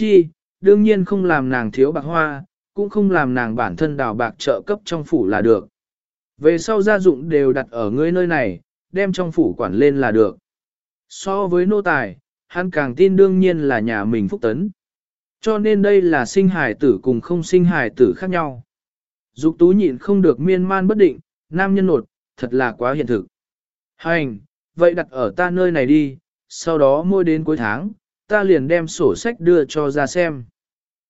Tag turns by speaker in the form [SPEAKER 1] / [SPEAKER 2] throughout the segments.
[SPEAKER 1] Chi, đương nhiên không làm nàng thiếu bạc hoa, cũng không làm nàng bản thân đào bạc trợ cấp trong phủ là được. Về sau gia dụng đều đặt ở ngươi nơi này, đem trong phủ quản lên là được. So với nô tài, hắn càng tin đương nhiên là nhà mình phúc tấn. Cho nên đây là sinh hài tử cùng không sinh hài tử khác nhau. Dục tú nhịn không được miên man bất định, nam nhân nột, thật là quá hiện thực. Hành, vậy đặt ở ta nơi này đi, sau đó mua đến cuối tháng, ta liền đem sổ sách đưa cho ra xem.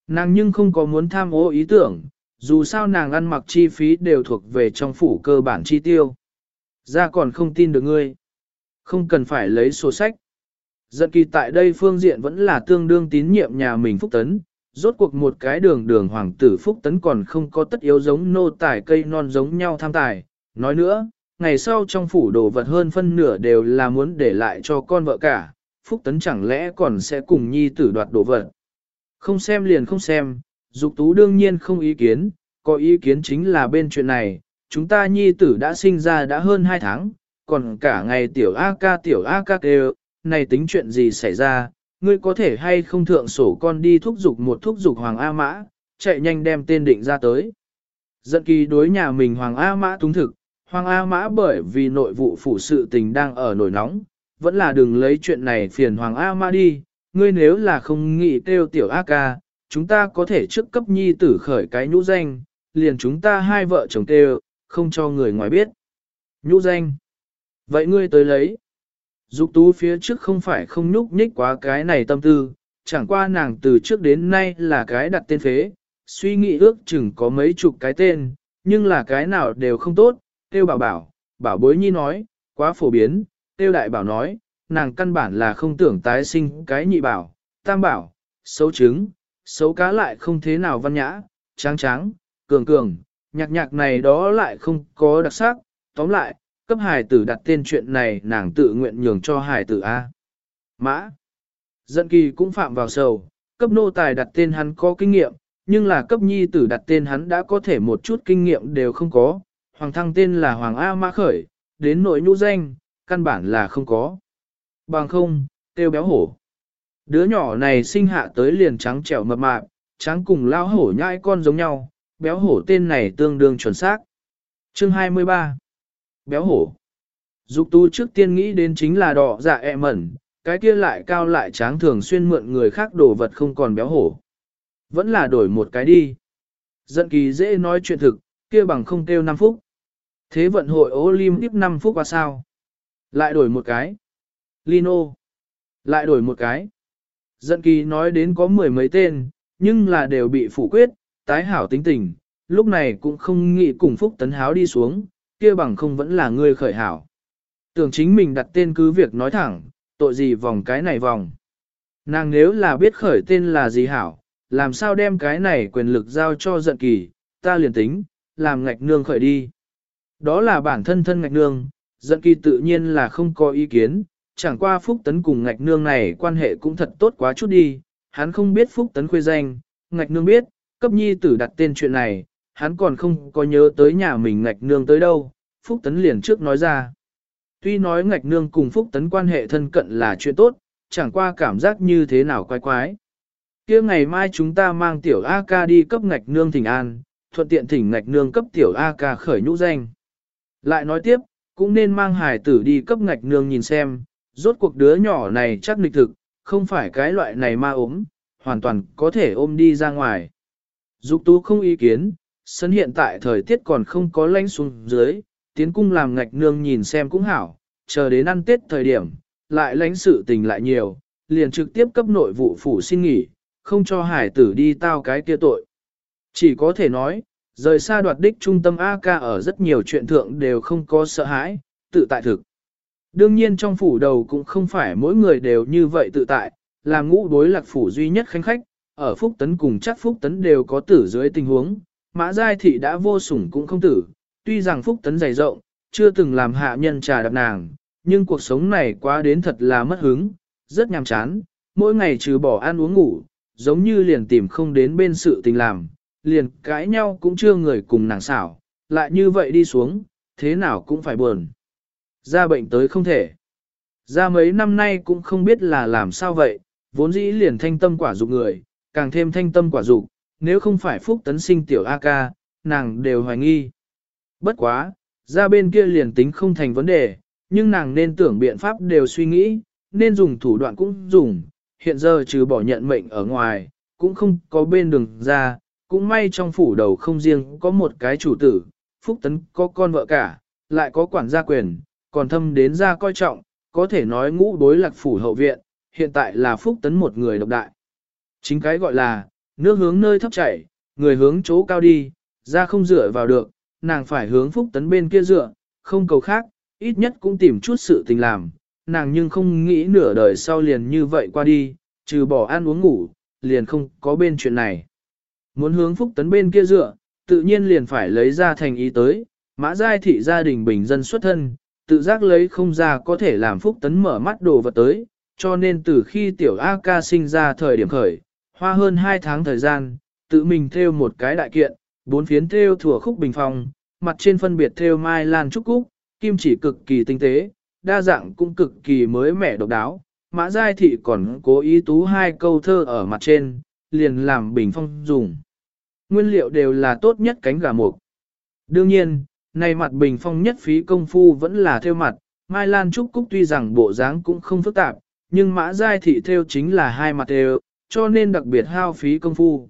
[SPEAKER 1] Nàng nhưng không có muốn tham ô ý tưởng, dù sao nàng ăn mặc chi phí đều thuộc về trong phủ cơ bản chi tiêu. Ra còn không tin được ngươi. Không cần phải lấy sổ sách. Giận kỳ tại đây phương diện vẫn là tương đương tín nhiệm nhà mình Phúc Tấn, rốt cuộc một cái đường đường hoàng tử Phúc Tấn còn không có tất yếu giống nô tài cây non giống nhau tham tài. Nói nữa, ngày sau trong phủ đồ vật hơn phân nửa đều là muốn để lại cho con vợ cả, Phúc Tấn chẳng lẽ còn sẽ cùng nhi tử đoạt đồ vật. Không xem liền không xem, Dục Tú đương nhiên không ý kiến, có ý kiến chính là bên chuyện này, chúng ta nhi tử đã sinh ra đã hơn 2 tháng, còn cả ngày tiểu A ca tiểu A ca kêu, này tính chuyện gì xảy ra, ngươi có thể hay không thượng sổ con đi thúc dục một thúc dục Hoàng A Mã, chạy nhanh đem tên định ra tới. Giận kỳ đối nhà mình Hoàng A Mã túng thực, Hoàng A Mã bởi vì nội vụ phủ sự tình đang ở nổi nóng, vẫn là đừng lấy chuyện này phiền Hoàng A Ma đi, ngươi nếu là không nghĩ kêu tiểu A ca, chúng ta có thể trước cấp nhi tử khởi cái nhũ danh, liền chúng ta hai vợ chồng kêu, không cho người ngoài biết. Nhũ danh. Vậy ngươi tới lấy. Dục tú phía trước không phải không nhúc nhích quá cái này tâm tư, chẳng qua nàng từ trước đến nay là cái đặt tên phế, suy nghĩ ước chừng có mấy chục cái tên, nhưng là cái nào đều không tốt, tiêu bảo bảo, bảo bối nhi nói, quá phổ biến, tiêu đại bảo nói, nàng căn bản là không tưởng tái sinh cái nhị bảo, tam bảo, xấu trứng, xấu cá lại không thế nào văn nhã, tráng tráng, cường cường, nhạc nhạc này đó lại không có đặc sắc, tóm lại, cấp hài tử đặt tên chuyện này nàng tự nguyện nhường cho hài tử A. Mã. Dận kỳ cũng phạm vào sầu, cấp nô tài đặt tên hắn có kinh nghiệm, nhưng là cấp nhi tử đặt tên hắn đã có thể một chút kinh nghiệm đều không có, hoàng thăng tên là Hoàng A Mã Khởi, đến nội nhũ danh, căn bản là không có. Bằng không, tiêu béo hổ. Đứa nhỏ này sinh hạ tới liền trắng trẻo mập mạp, trắng cùng lao hổ nhai con giống nhau, béo hổ tên này tương đương chuẩn xác. Chương 23 Béo hổ Dục tu trước tiên nghĩ đến chính là đỏ dạ ẹ mẩn, cái kia lại cao lại tráng thường xuyên mượn người khác đồ vật không còn béo hổ. Vẫn là đổi một cái đi. Giận kỳ dễ nói chuyện thực, kia bằng không kêu 5 phút. Thế vận hội Olympic 5 phút qua sao? Lại đổi một cái. Lino. Lại đổi một cái. Dận kỳ nói đến có mười mấy tên, nhưng là đều bị phủ quyết, tái hảo tính tình, lúc này cũng không nghĩ cùng Phúc Tấn Háo đi xuống, kia bằng không vẫn là người khởi hảo. Tưởng chính mình đặt tên cứ việc nói thẳng, tội gì vòng cái này vòng. Nàng nếu là biết khởi tên là gì hảo, làm sao đem cái này quyền lực giao cho giận kỳ, ta liền tính, làm ngạch nương khởi đi. Đó là bản thân thân ngạch nương, giận kỳ tự nhiên là không có ý kiến, chẳng qua Phúc Tấn cùng ngạch nương này quan hệ cũng thật tốt quá chút đi, hắn không biết Phúc Tấn khuê danh, ngạch nương biết, cấp nhi tử đặt tên chuyện này, hắn còn không có nhớ tới nhà mình ngạch nương tới đâu, Phúc Tấn liền trước nói ra. Tuy nói ngạch nương cùng Phúc Tấn quan hệ thân cận là chuyện tốt, chẳng qua cảm giác như thế nào quái quái. kia ngày mai chúng ta mang tiểu A ca đi cấp ngạch nương thỉnh an, thuận tiện thỉnh ngạch nương cấp tiểu A ca khởi nhũ danh. Lại nói tiếp, cũng nên mang hải tử đi cấp ngạch nương nhìn xem, rốt cuộc đứa nhỏ này chắc nịch thực, không phải cái loại này ma ốm, hoàn toàn có thể ôm đi ra ngoài. Dục tú không ý kiến, sân hiện tại thời tiết còn không có lạnh xuống dưới, tiến cung làm ngạch nương nhìn xem cũng hảo, chờ đến ăn tết thời điểm, lại lãnh sự tình lại nhiều, liền trực tiếp cấp nội vụ phủ xin nghỉ, không cho hải tử đi tao cái kia tội. Chỉ có thể nói, rời xa đoạt đích trung tâm AK ở rất nhiều chuyện thượng đều không có sợ hãi, tự tại thực. Đương nhiên trong phủ đầu cũng không phải mỗi người đều như vậy tự tại, là ngũ đối lạc phủ duy nhất khanh khách, ở Phúc Tấn cùng chắc Phúc Tấn đều có tử dưới tình huống, mã giai thị đã vô sủng cũng không tử, tuy rằng Phúc Tấn dày rộng, chưa từng làm hạ nhân trà đạp nàng, nhưng cuộc sống này quá đến thật là mất hứng, rất nhàm chán, mỗi ngày trừ bỏ ăn uống ngủ, giống như liền tìm không đến bên sự tình làm, liền cãi nhau cũng chưa người cùng nàng xảo, lại như vậy đi xuống, thế nào cũng phải buồn. Ra bệnh tới không thể. Ra mấy năm nay cũng không biết là làm sao vậy, vốn dĩ liền thanh tâm quả dục người, càng thêm thanh tâm quả dục nếu không phải phúc tấn sinh tiểu A ca, nàng đều hoài nghi. Bất quá, ra bên kia liền tính không thành vấn đề, nhưng nàng nên tưởng biện pháp đều suy nghĩ, nên dùng thủ đoạn cũng dùng, hiện giờ trừ bỏ nhận mệnh ở ngoài, cũng không có bên đường ra, cũng may trong phủ đầu không riêng có một cái chủ tử, Phúc Tấn có con vợ cả, lại có quản gia quyền, còn thâm đến ra coi trọng, có thể nói ngũ đối lạc phủ hậu viện, hiện tại là Phúc Tấn một người độc đại. Chính cái gọi là, nước hướng nơi thấp chảy, người hướng chỗ cao đi, ra không dựa vào được, nàng phải hướng Phúc Tấn bên kia dựa, không cầu khác, ít nhất cũng tìm chút sự tình làm, nàng nhưng không nghĩ nửa đời sau liền như vậy qua đi, trừ bỏ ăn uống ngủ, liền không có bên chuyện này. Muốn hướng Phúc Tấn bên kia dựa, tự nhiên liền phải lấy ra thành ý tới, mã giai thị gia đình bình dân xuất thân, tự giác lấy không ra có thể làm Phúc Tấn mở mắt đồ vật tới, cho nên từ khi tiểu A ca sinh ra thời điểm khởi, hoa hơn 2 tháng thời gian, tự mình theo một cái đại kiện, bốn phiến theo thủa khúc bình phong, mặt trên phân biệt theo mai lan trúc cúc, kim chỉ cực kỳ tinh tế, đa dạng cũng cực kỳ mới mẻ độc đáo. Mã Giai Thị còn cố ý tú hai câu thơ ở mặt trên, liền làm bình phong dùng. Nguyên liệu đều là tốt nhất cánh gà mục. Đương nhiên, này mặt bình phong nhất phí công phu vẫn là theo mặt, Mai Lan Trúc Cúc tuy rằng bộ dáng cũng không phức tạp, nhưng mã giai thị theo chính là hai mặt đều, cho nên đặc biệt hao phí công phu.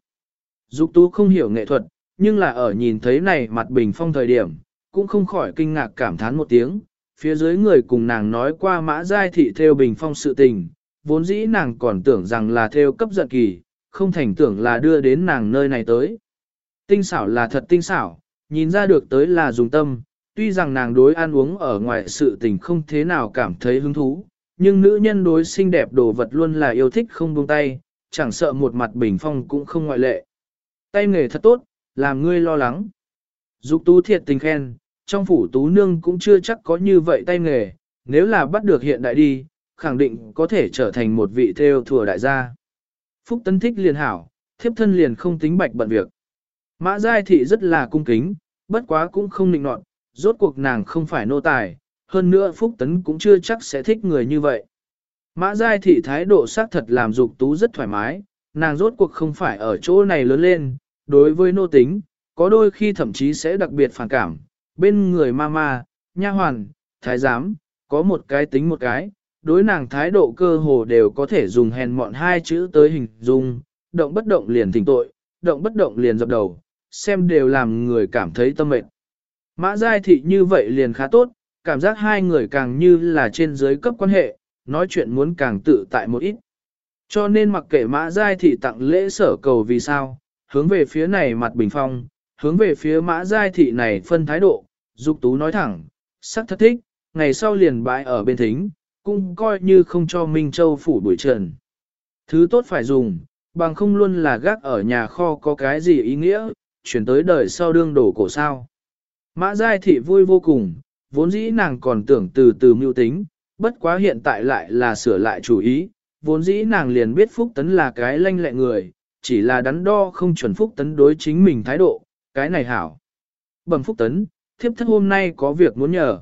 [SPEAKER 1] Dục tú không hiểu nghệ thuật, nhưng là ở nhìn thấy này mặt bình phong thời điểm, cũng không khỏi kinh ngạc cảm thán một tiếng, phía dưới người cùng nàng nói qua mã giai thị theo bình phong sự tình, vốn dĩ nàng còn tưởng rằng là theo cấp giận kỳ, không thành tưởng là đưa đến nàng nơi này tới. Tinh xảo là thật tinh xảo, nhìn ra được tới là dùng tâm, tuy rằng nàng đối ăn uống ở ngoài sự tình không thế nào cảm thấy hứng thú, nhưng nữ nhân đối xinh đẹp đồ vật luôn là yêu thích không buông tay, chẳng sợ một mặt bình phong cũng không ngoại lệ. Tay nghề thật tốt, làm ngươi lo lắng. Dục tú thiệt tình khen, trong phủ tú nương cũng chưa chắc có như vậy tay nghề, nếu là bắt được hiện đại đi, khẳng định có thể trở thành một vị theo thừa đại gia. Phúc Tân thích liền hảo, thiếp thân liền không tính bạch bận việc. Mã Giai Thị rất là cung kính, bất quá cũng không nịnh nọt, rốt cuộc nàng không phải nô tài, hơn nữa Phúc Tấn cũng chưa chắc sẽ thích người như vậy. Mã Giai Thị thái độ xác thật làm dục tú rất thoải mái, nàng rốt cuộc không phải ở chỗ này lớn lên, đối với nô tính, có đôi khi thậm chí sẽ đặc biệt phản cảm, bên người mama, nha hoàn, thái giám, có một cái tính một cái, đối nàng thái độ cơ hồ đều có thể dùng hèn mọn hai chữ tới hình dung, động bất động liền thỉnh tội, động bất động liền dập đầu, xem đều làm người cảm thấy tâm mệt. Mã Giai Thị như vậy liền khá tốt, cảm giác hai người càng như là trên dưới cấp quan hệ, nói chuyện muốn càng tự tại một ít. Cho nên mặc kệ Mã Giai Thị tặng lễ sở cầu vì sao, hướng về phía này mặt bình phong, hướng về phía Mã Giai Thị này phân thái độ, Dục Tú nói thẳng, sắc thất thích, ngày sau liền bãi ở bên thính, cũng coi như không cho Minh Châu phủ buổi trần. Thứ tốt phải dùng, bằng không luôn là gác ở nhà kho có cái gì ý nghĩa, chuyển tới đời sau đương đổ cổ sao. Mã Giai Thị vui vô cùng, vốn dĩ nàng còn tưởng từ từ mưu tính, bất quá hiện tại lại là sửa lại chủ ý, vốn dĩ nàng liền biết Phúc Tấn là cái lanh lẹ người, chỉ là đắn đo không chuẩn Phúc Tấn đối chính mình thái độ, cái này hảo. Bẩm Phúc Tấn, thiếp thất hôm nay có việc muốn nhờ.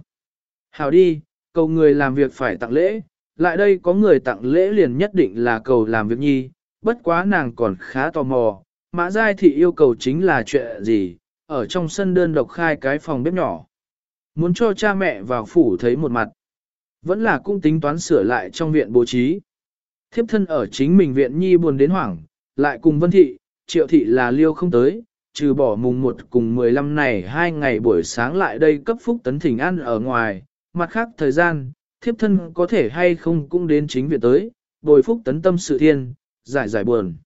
[SPEAKER 1] Hảo đi, cầu người làm việc phải tặng lễ, lại đây có người tặng lễ liền nhất định là cầu làm việc nhi, bất quá nàng còn khá tò mò, Mã Giai Thị yêu cầu chính là chuyện gì, ở trong sân đơn độc khai cái phòng bếp nhỏ. Muốn cho cha mẹ vào phủ thấy một mặt. Vẫn là cũng tính toán sửa lại trong viện bố trí. Thiếp thân ở chính mình viện nhi buồn đến hoảng, lại cùng Vân Thị, Triệu Thị là liêu không tới, trừ bỏ mùng 1 cùng 15 này hai ngày buổi sáng lại đây cấp phúc tấn thỉnh ăn ở ngoài, mặt khác thời gian, thiếp thân có thể hay không cũng đến chính viện tới, bồi phúc tấn tâm sự thiên, giải giải buồn.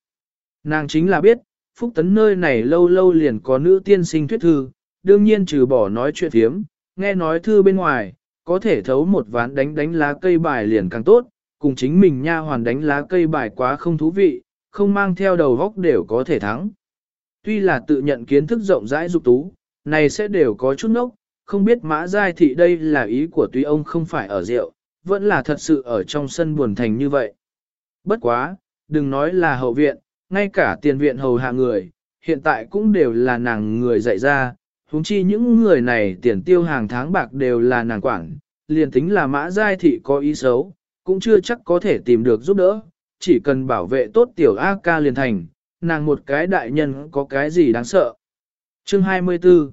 [SPEAKER 1] Nàng chính là biết, phúc tấn nơi này lâu lâu liền có nữ tiên sinh thuyết thư, đương nhiên trừ bỏ nói chuyện thiếm, nghe nói thư bên ngoài, có thể thấu một ván đánh đánh lá cây bài liền càng tốt, cùng chính mình nha hoàn đánh lá cây bài quá không thú vị, không mang theo đầu góc đều có thể thắng. Tuy là tự nhận kiến thức rộng rãi dục tú, này sẽ đều có chút nốc, không biết mã giai thị đây là ý của tuy ông không phải ở rượu, vẫn là thật sự ở trong sân buồn thành như vậy. Bất quá, đừng nói là hậu viện, ngay cả tiền viện hầu hạ người, hiện tại cũng đều là nàng người dạy ra, huống chi những người này tiền tiêu hàng tháng bạc đều là nàng quản, liền tính là mã giai thị có ý xấu, cũng chưa chắc có thể tìm được giúp đỡ, chỉ cần bảo vệ tốt tiểu A ca liền thành, nàng một cái đại nhân có cái gì đáng sợ. Chương 24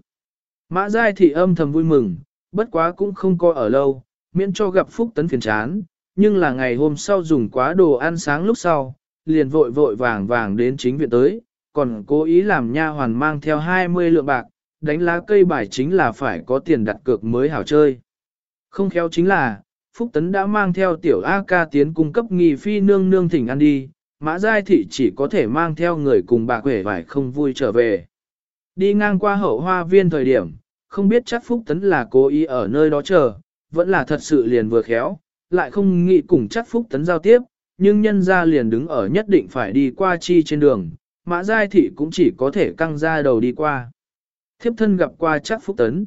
[SPEAKER 1] Mã Giai Thị âm thầm vui mừng, bất quá cũng không coi ở lâu, miễn cho gặp Phúc Tấn phiền chán, nhưng là ngày hôm sau dùng quá đồ ăn sáng lúc sau, liền vội vội vàng vàng đến chính viện tới, còn cố ý làm nha hoàn mang theo 20 lượng bạc, đánh lá cây bài chính là phải có tiền đặt cược mới hảo chơi. Không khéo chính là, Phúc Tấn đã mang theo tiểu A ca tiến cung cấp nghi phi nương nương thỉnh ăn đi, mã giai thị chỉ có thể mang theo người cùng bà quể vải không vui trở về. Đi ngang qua hậu hoa viên thời điểm, không biết chắc Phúc Tấn là cố ý ở nơi đó chờ, vẫn là thật sự liền vừa khéo, lại không nghĩ cùng chắc Phúc Tấn giao tiếp, nhưng nhân ra liền đứng ở nhất định phải đi qua chi trên đường, mã giai thị cũng chỉ có thể căng ra đầu đi qua. Thiếp thân gặp qua chắc Phúc Tấn.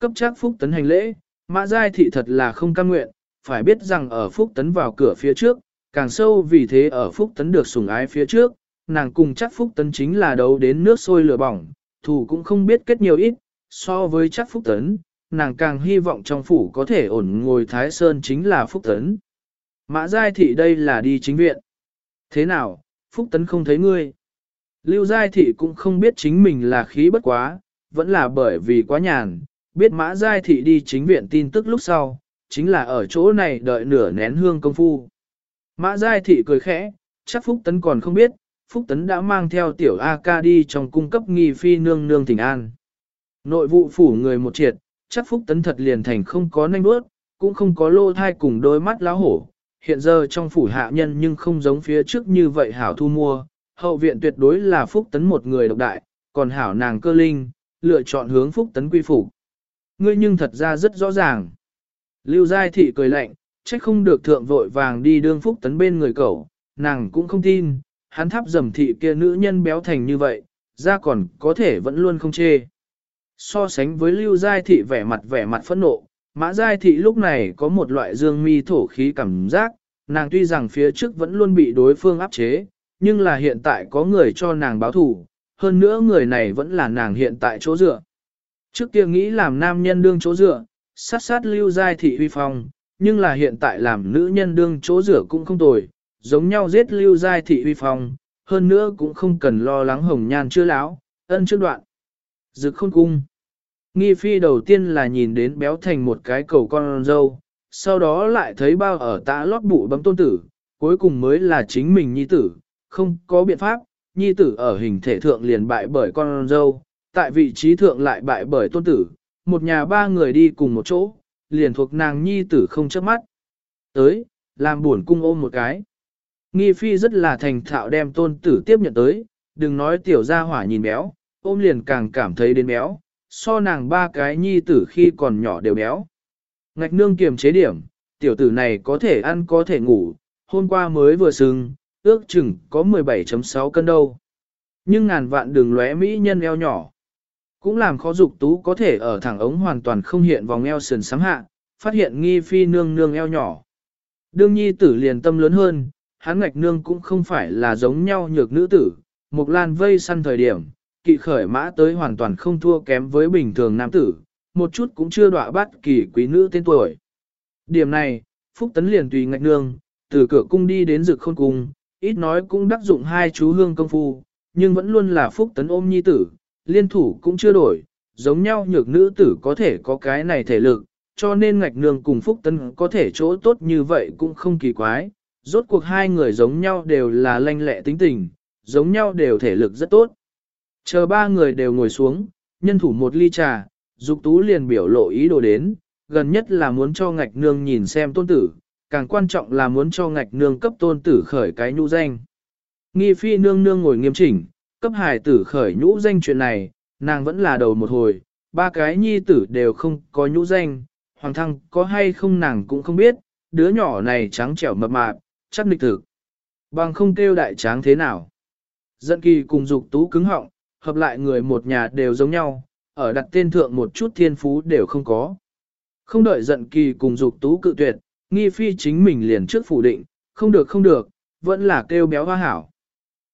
[SPEAKER 1] Cấp chắc Phúc Tấn hành lễ, mã giai thị thật là không cam nguyện, phải biết rằng ở Phúc Tấn vào cửa phía trước, càng sâu vì thế ở Phúc Tấn được sủng ái phía trước, nàng cùng chắc Phúc Tấn chính là đấu đến nước sôi lửa bỏng, thù cũng không biết kết nhiều ít, so với chắc Phúc Tấn, nàng càng hy vọng trong phủ có thể ổn ngồi Thái Sơn chính là Phúc Tấn. Mã Giai Thị đây là đi chính viện. Thế nào, Phúc Tấn không thấy ngươi? Lưu Giai Thị cũng không biết chính mình là khí bất quá, vẫn là bởi vì quá nhàn, biết Mã Giai Thị đi chính viện tin tức lúc sau, chính là ở chỗ này đợi nửa nén hương công phu. Mã Giai Thị cười khẽ, chắc Phúc Tấn còn không biết, Phúc Tấn đã mang theo tiểu A ca đi trong cung cấp nghi phi nương nương thỉnh an. Nội vụ phủ người một triệt, chắc Phúc Tấn thật liền thành không có nanh bước, cũng không có lô thai cùng đôi mắt láo hổ. Hiện giờ trong phủ hạ nhân nhưng không giống phía trước như vậy hảo thu mua, hậu viện tuyệt đối là Phúc Tấn một người độc đại, còn hảo nàng cơ linh, lựa chọn hướng Phúc Tấn quy phủ. Ngươi nhưng thật ra rất rõ ràng. Lưu Giai Thị cười lạnh, trách không được thượng vội vàng đi đương Phúc Tấn bên người cậu, nàng cũng không tin, hắn tháp dầm thị kia nữ nhân béo thành như vậy, ra còn có thể vẫn luôn không chê. So sánh với Lưu Giai Thị vẻ mặt vẻ mặt phẫn nộ, Mã Giai Thị lúc này có một loại dương mi thổ khí cảm giác, nàng tuy rằng phía trước vẫn luôn bị đối phương áp chế, nhưng là hiện tại có người cho nàng báo thủ, hơn nữa người này vẫn là nàng hiện tại chỗ dựa. Trước kia nghĩ làm nam nhân đương chỗ dựa, sát sát Lưu Giai Thị huy phong, nhưng là hiện tại làm nữ nhân đương chỗ dựa cũng không tồi, giống nhau giết Lưu Giai Thị huy phong, hơn nữa cũng không cần lo lắng hồng nhan chưa lão, ân trước đoạn. Dực khôn cung. Nghi phi đầu tiên là nhìn đến béo thành một cái cầu con dâu, sau đó lại thấy bao ở tã lót bụ bấm tôn tử, cuối cùng mới là chính mình nhi tử, không có biện pháp, nhi tử ở hình thể thượng liền bại bởi con dâu, tại vị trí thượng lại bại bởi tôn tử, một nhà ba người đi cùng một chỗ, liền thuộc nàng nhi tử không chớp mắt. Tới, làm buồn cung ôm một cái. Nghi phi rất là thành thạo đem tôn tử tiếp nhận tới, đừng nói tiểu gia hỏa nhìn béo, ôm liền càng cảm thấy đến béo, so nàng ba cái nhi tử khi còn nhỏ đều béo. Ngạch nương kiềm chế điểm, tiểu tử này có thể ăn có thể ngủ, hôm qua mới vừa sưng, ước chừng có 17.6 cân đâu. Nhưng ngàn vạn đường lóe mỹ nhân eo nhỏ. Cũng làm khó dục tú có thể ở thẳng ống hoàn toàn không hiện vòng eo sườn sáng hạ, phát hiện nghi phi nương nương eo nhỏ. Đương nhi tử liền tâm lớn hơn, hắn ngạch nương cũng không phải là giống nhau nhược nữ tử, mục lan vây săn thời điểm, kỵ khởi mã tới hoàn toàn không thua kém với bình thường nam tử, một chút cũng chưa đọa bắt kỳ quý nữ tên tuổi. Điểm này, Phúc Tấn liền tùy ngạch nương, từ cửa cung đi đến rực khôn cung, ít nói cũng đắc dụng hai chú hương công phu, nhưng vẫn luôn là Phúc Tấn ôm nhi tử, liên thủ cũng chưa đổi, giống nhau nhược nữ tử có thể có cái này thể lực, cho nên ngạch nương cùng Phúc Tấn có thể chỗ tốt như vậy cũng không kỳ quái, rốt cuộc hai người giống nhau đều là lanh lẹ tính tình, giống nhau đều thể lực rất tốt. Chờ ba người đều ngồi xuống, nhân thủ một ly trà, dục tú liền biểu lộ ý đồ đến, gần nhất là muốn cho ngạch nương nhìn xem tôn tử, càng quan trọng là muốn cho ngạch nương cấp tôn tử khởi cái nhũ danh. Nghi phi nương nương ngồi nghiêm chỉnh, cấp hài tử khởi nhũ danh chuyện này, nàng vẫn là đầu một hồi, ba cái nhi tử đều không có nhũ danh, hoàng thăng có hay không nàng cũng không biết, đứa nhỏ này trắng trẻo mập mạp, chắc nịch thực. Bằng không kêu đại tráng thế nào. Dận kỳ cùng dục tú cứng họng, hợp lại người một nhà đều giống nhau, ở đặt tên thượng một chút thiên phú đều không có. Không đợi giận kỳ cùng dục tú cự tuyệt, nghi phi chính mình liền trước phủ định, không được không được, vẫn là kêu béo hoa hảo.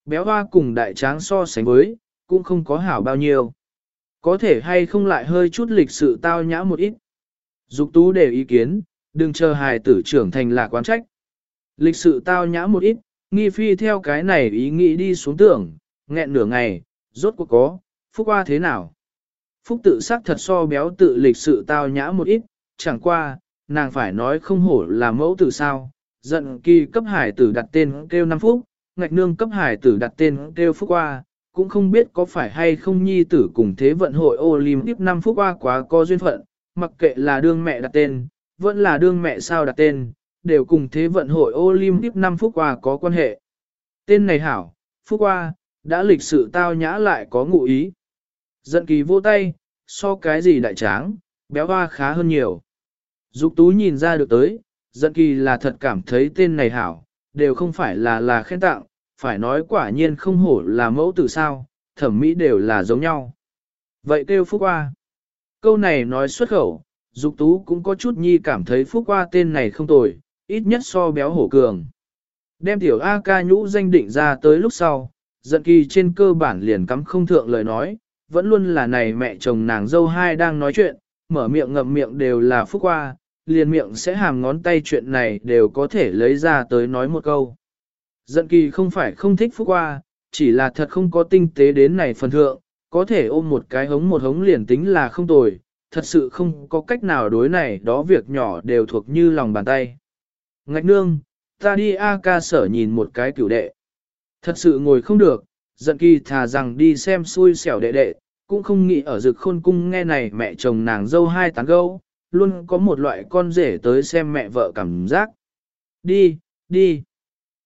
[SPEAKER 1] Béo hoa cùng đại tráng so sánh với, cũng không có hảo bao nhiêu. Có thể hay không lại hơi chút lịch sự tao nhã một ít. Dục tú để ý kiến, đừng chờ hài tử trưởng thành là quán trách. Lịch sự tao nhã một ít, nghi phi theo cái này ý nghĩ đi xuống tưởng, Nghẹn nửa ngày, rốt cuộc có, phúc qua thế nào? Phúc tự sắc thật so béo tự lịch sự tao nhã một ít, chẳng qua, nàng phải nói không hổ là mẫu tử sao. Giận kỳ cấp hải tử đặt tên kêu năm phúc, ngạch nương cấp hải tử đặt tên kêu phúc qua, cũng không biết có phải hay không nhi tử cùng thế vận hội Olympic năm phúc qua quá có duyên phận, mặc kệ là đương mẹ đặt tên, vẫn là đương mẹ sao đặt tên, đều cùng thế vận hội Olympic năm phúc qua có quan hệ. Tên này hảo, phúc qua, đã lịch sự tao nhã lại có ngụ ý. Giận kỳ vô tay, so cái gì đại tráng, béo hoa khá hơn nhiều. Dục tú nhìn ra được tới, giận kỳ là thật cảm thấy tên này hảo, đều không phải là là khen tặng, phải nói quả nhiên không hổ là mẫu tử sao, thẩm mỹ đều là giống nhau. Vậy kêu phúc hoa. Câu này nói xuất khẩu, dục tú cũng có chút nhi cảm thấy phúc hoa tên này không tồi, ít nhất so béo hổ cường. Đem tiểu A ca nhũ danh định ra tới lúc sau, giận kỳ trên cơ bản liền cắm không thượng lời nói, vẫn luôn là này mẹ chồng nàng dâu hai đang nói chuyện, mở miệng ngậm miệng đều là phúc qua, liền miệng sẽ hàm ngón tay chuyện này đều có thể lấy ra tới nói một câu. Giận kỳ không phải không thích phúc qua, chỉ là thật không có tinh tế đến này phần thượng, có thể ôm một cái hống một hống liền tính là không tồi, thật sự không có cách nào đối này đó việc nhỏ đều thuộc như lòng bàn tay. Ngạch nương, ta đi A ca sở nhìn một cái cửu đệ. Thật sự ngồi không được, giận kỳ thà rằng đi xem xui xẻo đệ đệ, cũng không nghĩ ở rực khôn cung nghe này mẹ chồng nàng dâu hai tán gâu, luôn có một loại con rể tới xem mẹ vợ cảm giác. Đi, đi.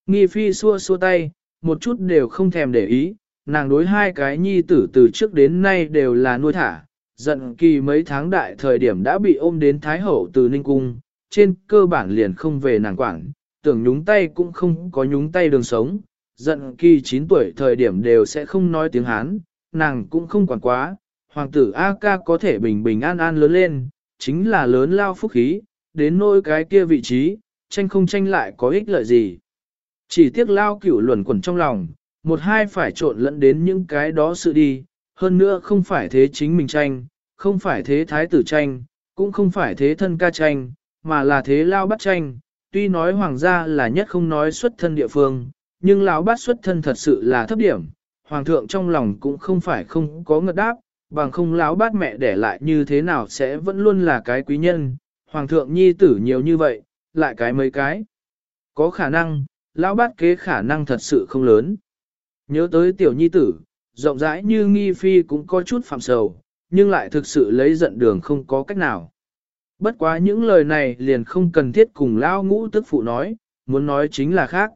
[SPEAKER 1] Nghi phi xua xua tay, một chút đều không thèm để ý, nàng đối hai cái nhi tử từ trước đến nay đều là nuôi thả. Giận kỳ mấy tháng đại thời điểm đã bị ôm đến Thái Hậu từ Ninh Cung, trên cơ bản liền không về nàng quản, tưởng nhúng tay cũng không có nhúng tay đường sống, giận kỳ 9 tuổi thời điểm đều sẽ không nói tiếng Hán, nàng cũng không quản quá, hoàng tử A ca có thể bình bình an an lớn lên, chính là lớn lao phúc khí, đến nỗi cái kia vị trí, tranh không tranh lại có ích lợi gì. Chỉ tiếc lao cửu luẩn quẩn trong lòng, một hai phải trộn lẫn đến những cái đó sự đi, hơn nữa không phải thế chính mình tranh, không phải thế thái tử tranh, cũng không phải thế thân ca tranh, mà là thế lao bắt tranh, tuy nói hoàng gia là nhất không nói xuất thân địa phương, nhưng lão bát xuất thân thật sự là thấp điểm, hoàng thượng trong lòng cũng không phải không có ngật đáp, bằng không lão bát mẹ để lại như thế nào sẽ vẫn luôn là cái quý nhân, hoàng thượng nhi tử nhiều như vậy, lại cái mấy cái. Có khả năng, lão bát kế khả năng thật sự không lớn. Nhớ tới tiểu nhi tử, rộng rãi như nghi phi cũng có chút phạm sầu, nhưng lại thực sự lấy giận đường không có cách nào. Bất quá những lời này liền không cần thiết cùng lão ngũ tức phụ nói, muốn nói chính là khác.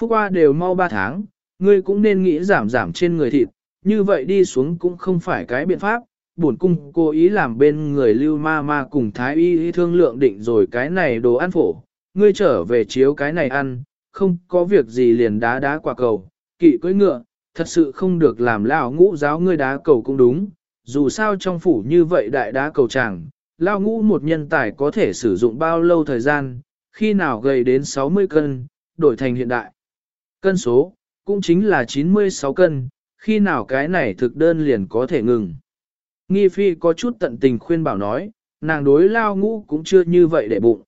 [SPEAKER 1] Phúc qua đều mau 3 tháng, ngươi cũng nên nghĩ giảm giảm trên người thịt, như vậy đi xuống cũng không phải cái biện pháp. Bổn cung cố ý làm bên người lưu ma ma cùng thái y thương lượng định rồi cái này đồ ăn phổ, ngươi trở về chiếu cái này ăn, không có việc gì liền đá đá quả cầu, kỵ cưỡi ngựa, thật sự không được làm lao ngũ giáo ngươi đá cầu cũng đúng, dù sao trong phủ như vậy đại đá cầu chẳng, lao ngũ một nhân tài có thể sử dụng bao lâu thời gian, khi nào gầy đến 60 cân, đổi thành hiện đại. Cân số, cũng chính là 96 cân, khi nào cái này thực đơn liền có thể ngừng. Nghi phi có chút tận tình khuyên bảo nói, nàng đối lao ngũ cũng chưa như vậy để bụng.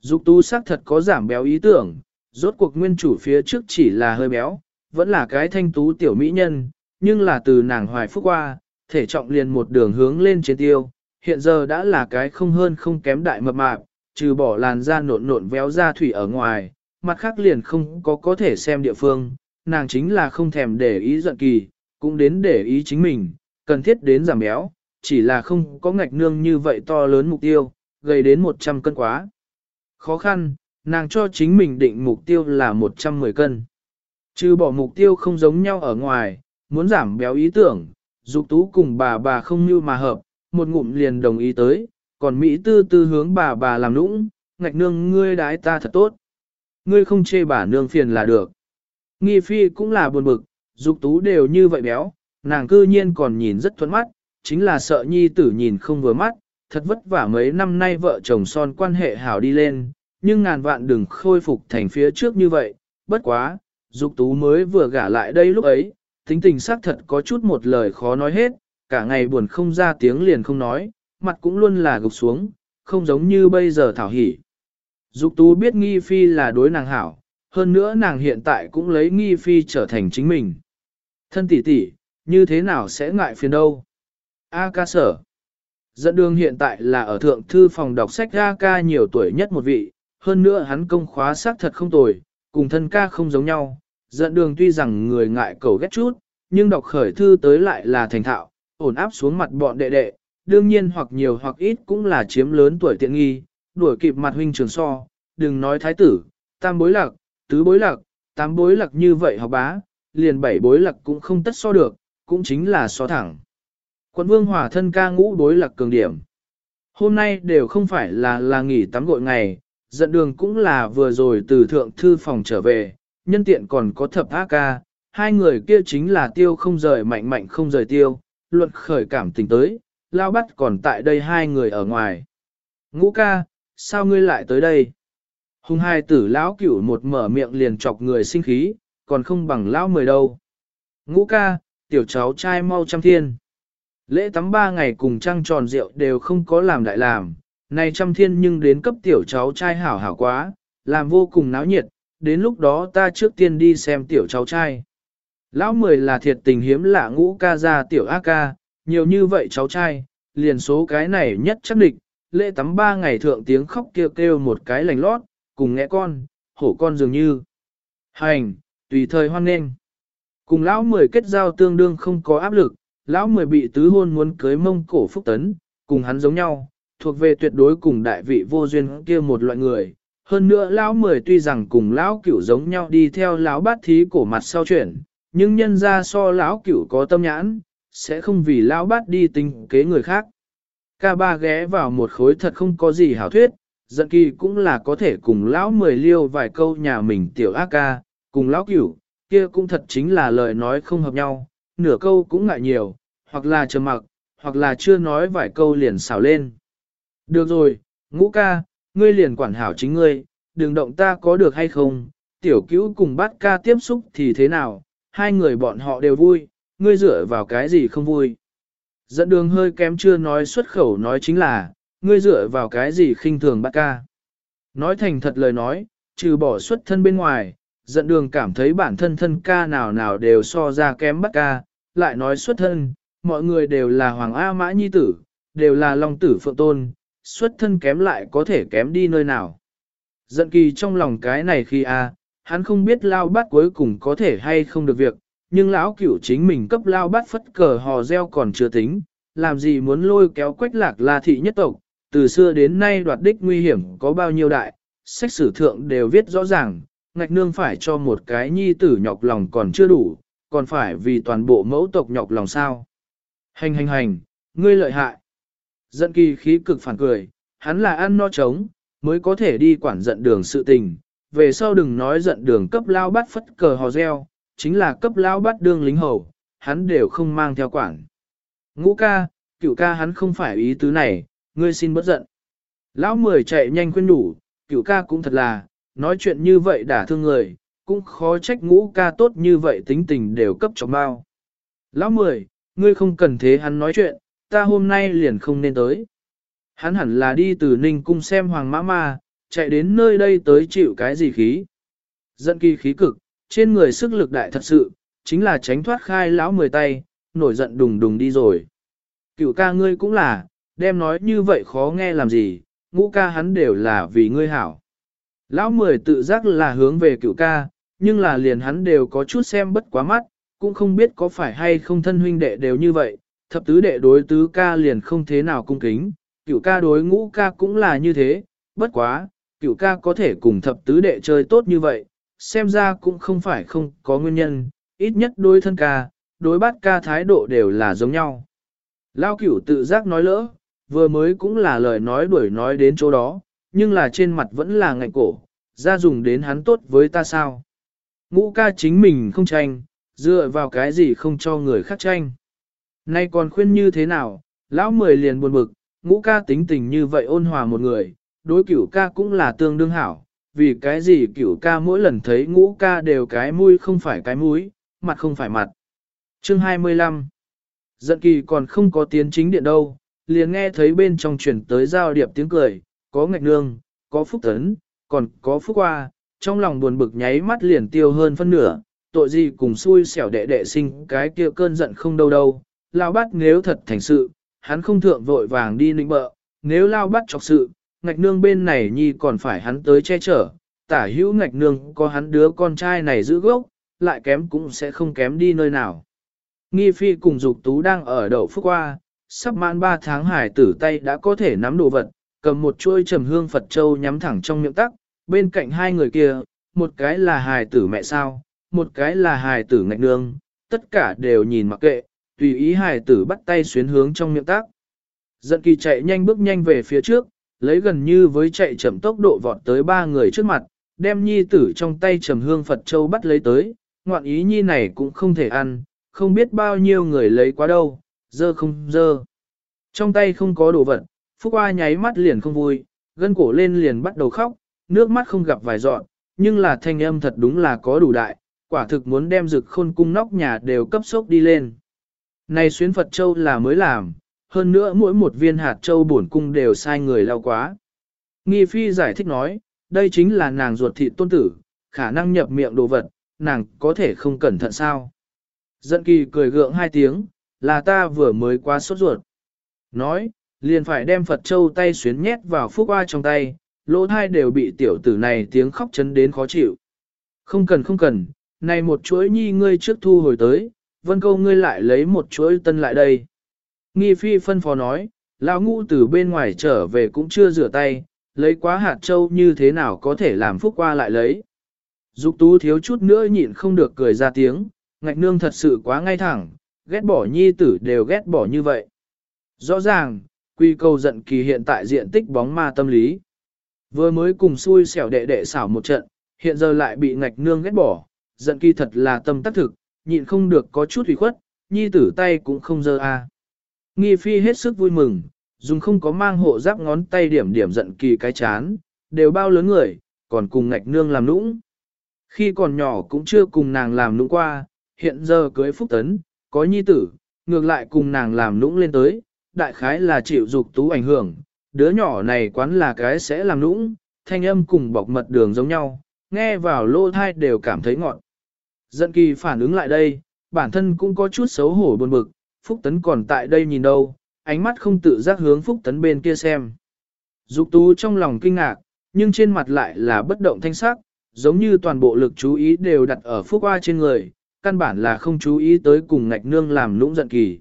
[SPEAKER 1] Dục tu xác thật có giảm béo ý tưởng, rốt cuộc nguyên chủ phía trước chỉ là hơi béo, vẫn là cái thanh tú tiểu mỹ nhân, nhưng là từ nàng hoài phúc qua, thể trọng liền một đường hướng lên trên tiêu, hiện giờ đã là cái không hơn không kém đại mập mạp, trừ bỏ làn da nộn nộn véo da thủy ở ngoài, mặt khác liền không có có thể xem địa phương, nàng chính là không thèm để ý giận kỳ, cũng đến để ý chính mình, cần thiết đến giảm béo, chỉ là không có ngạch nương như vậy to lớn mục tiêu, gây đến 100 cân quá. Khó khăn, nàng cho chính mình định mục tiêu là 110 cân. Trừ bỏ mục tiêu không giống nhau ở ngoài, muốn giảm béo ý tưởng, dục tú cùng bà bà không như mà hợp, một ngụm liền đồng ý tới, còn Mỹ tư tư hướng bà bà làm nũng, ngạch nương ngươi đái ta thật tốt ngươi không chê bà nương phiền là được. Nghi phi cũng là buồn bực, dục tú đều như vậy béo, nàng cư nhiên còn nhìn rất thuẫn mắt, chính là sợ nhi tử nhìn không vừa mắt, thật vất vả mấy năm nay vợ chồng son quan hệ hảo đi lên, nhưng ngàn vạn đừng khôi phục thành phía trước như vậy, bất quá, dục tú mới vừa gả lại đây lúc ấy, tính tình xác thật có chút một lời khó nói hết, cả ngày buồn không ra tiếng liền không nói, mặt cũng luôn là gục xuống, không giống như bây giờ thảo hỉ. Dục tú biết nghi phi là đối nàng hảo, hơn nữa nàng hiện tại cũng lấy nghi phi trở thành chính mình. Thân tỷ tỷ, như thế nào sẽ ngại phiền đâu? A ca sở. Dẫn đường hiện tại là ở thượng thư phòng đọc sách A ca nhiều tuổi nhất một vị, hơn nữa hắn công khóa xác thật không tồi, cùng thân ca không giống nhau. Dẫn đường tuy rằng người ngại cầu ghét chút, nhưng đọc khởi thư tới lại là thành thạo, ổn áp xuống mặt bọn đệ đệ, đương nhiên hoặc nhiều hoặc ít cũng là chiếm lớn tuổi tiện nghi, đuổi kịp mặt huynh trường so, đừng nói thái tử, tam bối lạc, tứ bối lạc, tám bối lạc như vậy học bá, liền bảy bối lạc cũng không tất so được, cũng chính là so thẳng. Quận vương hỏa thân ca ngũ bối lạc cường điểm. Hôm nay đều không phải là là nghỉ tắm gội ngày, dẫn đường cũng là vừa rồi từ thượng thư phòng trở về, nhân tiện còn có thập ác ca, hai người kia chính là tiêu không rời mạnh mạnh không rời tiêu, luận khởi cảm tình tới, lao bắt còn tại đây hai người ở ngoài. Ngũ ca, sao ngươi lại tới đây? Hùng hai tử lão cửu một mở miệng liền chọc người sinh khí, còn không bằng lão mười đâu. Ngũ ca, tiểu cháu trai mau trăm thiên. Lễ tắm ba ngày cùng trăng tròn rượu đều không có làm đại làm, này trăm thiên nhưng đến cấp tiểu cháu trai hảo hảo quá, làm vô cùng náo nhiệt, đến lúc đó ta trước tiên đi xem tiểu cháu trai. Lão mười là thiệt tình hiếm lạ ngũ ca ra tiểu ác ca, nhiều như vậy cháu trai, liền số cái này nhất chắc định lễ tắm ba ngày thượng tiếng khóc kêu kêu một cái lành lót, cùng nghe con, hổ con dường như. Hành, tùy thời hoan nghênh. Cùng lão mười kết giao tương đương không có áp lực, lão mười bị tứ hôn muốn cưới mông cổ phúc tấn, cùng hắn giống nhau, thuộc về tuyệt đối cùng đại vị vô duyên kia một loại người. Hơn nữa lão mười tuy rằng cùng lão cửu giống nhau đi theo lão bát thí cổ mặt sau chuyển, nhưng nhân ra so lão cửu có tâm nhãn, sẽ không vì lão bát đi tính kế người khác. Ca ba ghé vào một khối thật không có gì hảo thuyết, giận kỳ cũng là có thể cùng lão mười liêu vài câu nhà mình tiểu ác ca, cùng lão cửu, kia cũng thật chính là lời nói không hợp nhau, nửa câu cũng ngại nhiều, hoặc là trầm mặc, hoặc là chưa nói vài câu liền xào lên. Được rồi, ngũ ca, ngươi liền quản hảo chính ngươi, đừng động ta có được hay không, tiểu cứu cùng bát ca tiếp xúc thì thế nào, hai người bọn họ đều vui, ngươi dựa vào cái gì không vui. Dẫn đường hơi kém chưa nói xuất khẩu nói chính là, ngươi dựa vào cái gì khinh thường bác ca. Nói thành thật lời nói, trừ bỏ xuất thân bên ngoài, dẫn đường cảm thấy bản thân thân ca nào nào đều so ra kém bác ca, lại nói xuất thân, mọi người đều là Hoàng A Mã Nhi Tử, đều là Long Tử Phượng Tôn, xuất thân kém lại có thể kém đi nơi nào. Giận kỳ trong lòng cái này khi A, hắn không biết lao bát cuối cùng có thể hay không được việc, nhưng lão cửu chính mình cấp lao bát phất cờ hò reo còn chưa tính, làm gì muốn lôi kéo quách lạc la thị nhất tộc, từ xưa đến nay đoạt đích nguy hiểm có bao nhiêu đại, sách sử thượng đều viết rõ ràng, ngạch nương phải cho một cái nhi tử nhọc lòng còn chưa đủ, còn phải vì toàn bộ mẫu tộc nhọc lòng sao. Hành hành hành, ngươi lợi hại. Giận kỳ khí cực phản cười, hắn là ăn no trống, mới có thể đi quản giận đường sự tình, về sau đừng nói giận đường cấp lao bắt phất cờ hò reo, chính là cấp lão bắt đương lính hầu, hắn đều không mang theo quản. Ngũ ca, cựu ca hắn không phải ý tứ này, ngươi xin bất giận. Lão mười chạy nhanh khuyên đủ, cựu ca cũng thật là, nói chuyện như vậy đả thương người, cũng khó trách ngũ ca tốt như vậy tính tình đều cấp cho bao. Lão mười, ngươi không cần thế hắn nói chuyện, ta hôm nay liền không nên tới. Hắn hẳn là đi từ Ninh cung xem Hoàng Mã Ma, chạy đến nơi đây tới chịu cái gì khí. Giận kỳ khí cực, trên người sức lực đại thật sự, chính là tránh thoát khai lão mười tay, nổi giận đùng đùng đi rồi. Cựu ca ngươi cũng là, đem nói như vậy khó nghe làm gì, ngũ ca hắn đều là vì ngươi hảo. Lão mười tự giác là hướng về cựu ca, nhưng là liền hắn đều có chút xem bất quá mắt, cũng không biết có phải hay không thân huynh đệ đều như vậy, thập tứ đệ đối tứ ca liền không thế nào cung kính, cựu ca đối ngũ ca cũng là như thế, bất quá, cựu ca có thể cùng thập tứ đệ chơi tốt như vậy, xem ra cũng không phải không có nguyên nhân, ít nhất đối thân ca, đối bát ca thái độ đều là giống nhau. Lao cửu tự giác nói lỡ, vừa mới cũng là lời nói đuổi nói đến chỗ đó, nhưng là trên mặt vẫn là ngạnh cổ, ra dùng đến hắn tốt với ta sao. Ngũ ca chính mình không tranh, dựa vào cái gì không cho người khác tranh. Nay còn khuyên như thế nào, lão mười liền buồn bực, ngũ ca tính tình như vậy ôn hòa một người, đối cửu ca cũng là tương đương hảo, vì cái gì cửu ca mỗi lần thấy ngũ ca đều cái mũi không phải cái mũi, mặt không phải mặt. Chương 25 Giận kỳ còn không có tiến chính điện đâu, liền nghe thấy bên trong chuyển tới giao điệp tiếng cười, có ngạch nương, có phúc tấn, còn có phúc qua, trong lòng buồn bực nháy mắt liền tiêu hơn phân nửa, tội gì cùng xui xẻo đệ đệ sinh cái kia cơn giận không đâu đâu, lao bắt nếu thật thành sự, hắn không thượng vội vàng đi nịnh bợ, nếu lao bắt chọc sự, ngạch nương bên này nhi còn phải hắn tới che chở, tả hữu ngạch nương có hắn đứa con trai này giữ gốc, lại kém cũng sẽ không kém đi nơi nào. Nghi phi cùng dục tú đang ở đậu phúc qua, sắp mãn 3 tháng hải tử tay đã có thể nắm đồ vật, cầm một chuôi trầm hương Phật Châu nhắm thẳng trong miệng tắc, bên cạnh hai người kia, một cái là hài tử mẹ sao, một cái là hài tử ngạch nương, tất cả đều nhìn mặc kệ, tùy ý hài tử bắt tay xuyến hướng trong miệng tác. Dận kỳ chạy nhanh bước nhanh về phía trước, lấy gần như với chạy chậm tốc độ vọt tới ba người trước mặt, đem nhi tử trong tay trầm hương Phật Châu bắt lấy tới, ngoạn ý nhi này cũng không thể ăn, không biết bao nhiêu người lấy quá đâu, dơ không dơ. Trong tay không có đồ vật, Phúc Hoa nháy mắt liền không vui, gân cổ lên liền bắt đầu khóc, nước mắt không gặp vài dọn, nhưng là thanh âm thật đúng là có đủ đại, quả thực muốn đem rực khôn cung nóc nhà đều cấp sốc đi lên. Này xuyến Phật Châu là mới làm, hơn nữa mỗi một viên hạt châu bổn cung đều sai người lao quá. Nghi Phi giải thích nói, đây chính là nàng ruột thị tôn tử, khả năng nhập miệng đồ vật, nàng có thể không cẩn thận sao. Dẫn kỳ cười gượng hai tiếng, là ta vừa mới qua sốt ruột. Nói, liền phải đem Phật Châu tay xuyến nhét vào phúc hoa trong tay, lỗ thai đều bị tiểu tử này tiếng khóc chấn đến khó chịu. Không cần không cần, này một chuỗi nhi ngươi trước thu hồi tới, vân câu ngươi lại lấy một chuỗi tân lại đây. Nghi phi phân phó nói, lão ngũ từ bên ngoài trở về cũng chưa rửa tay, lấy quá hạt châu như thế nào có thể làm phúc qua lại lấy. Dục tú thiếu chút nữa nhịn không được cười ra tiếng, ngạch nương thật sự quá ngay thẳng, ghét bỏ nhi tử đều ghét bỏ như vậy. Rõ ràng, quy cầu giận kỳ hiện tại diện tích bóng ma tâm lý. Vừa mới cùng xui xẻo đệ đệ xảo một trận, hiện giờ lại bị ngạch nương ghét bỏ, giận kỳ thật là tâm tác thực, nhịn không được có chút ủy khuất, nhi tử tay cũng không dơ a. Nghi phi hết sức vui mừng, dùng không có mang hộ giáp ngón tay điểm điểm giận kỳ cái chán, đều bao lớn người, còn cùng ngạch nương làm nũng. Khi còn nhỏ cũng chưa cùng nàng làm nũng qua, hiện giờ cưới phúc tấn, có nhi tử, ngược lại cùng nàng làm nũng lên tới, đại khái là chịu dục tú ảnh hưởng, đứa nhỏ này quán là cái sẽ làm nũng, thanh âm cùng bọc mật đường giống nhau, nghe vào lô thai đều cảm thấy ngọn. Giận kỳ phản ứng lại đây, bản thân cũng có chút xấu hổ buồn bực, Phúc Tấn còn tại đây nhìn đâu, ánh mắt không tự giác hướng Phúc Tấn bên kia xem. Dục tú trong lòng kinh ngạc, nhưng trên mặt lại là bất động thanh sắc, giống như toàn bộ lực chú ý đều đặt ở Phúc Hoa trên người, căn bản là không chú ý tới cùng ngạch nương làm lũng giận kỳ.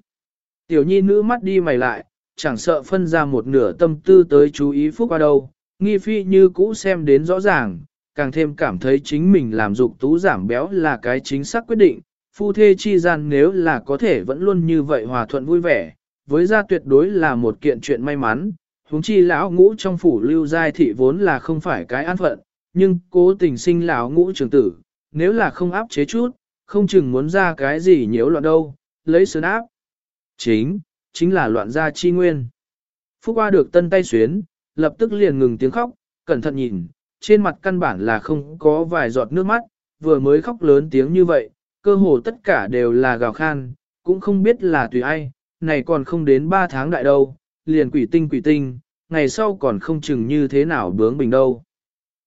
[SPEAKER 1] Tiểu nhi nữ mắt đi mày lại, chẳng sợ phân ra một nửa tâm tư tới chú ý Phúc Hoa đâu, nghi phi như cũ xem đến rõ ràng, càng thêm cảm thấy chính mình làm dục tú giảm béo là cái chính xác quyết định, phu thê chi gian nếu là có thể vẫn luôn như vậy hòa thuận vui vẻ, với gia tuyệt đối là một kiện chuyện may mắn, huống chi lão ngũ trong phủ lưu giai thị vốn là không phải cái an phận, nhưng cố tình sinh lão ngũ trường tử, nếu là không áp chế chút, không chừng muốn ra cái gì nhiễu loạn đâu, lấy sơn áp. Chính, chính là loạn gia chi nguyên. Phúc qua được tân tay xuyến, lập tức liền ngừng tiếng khóc, cẩn thận nhìn, trên mặt căn bản là không có vài giọt nước mắt, vừa mới khóc lớn tiếng như vậy, cơ hồ tất cả đều là gào khan, cũng không biết là tùy ai, này còn không đến 3 tháng đại đâu, liền quỷ tinh quỷ tinh, ngày sau còn không chừng như thế nào bướng bình đâu.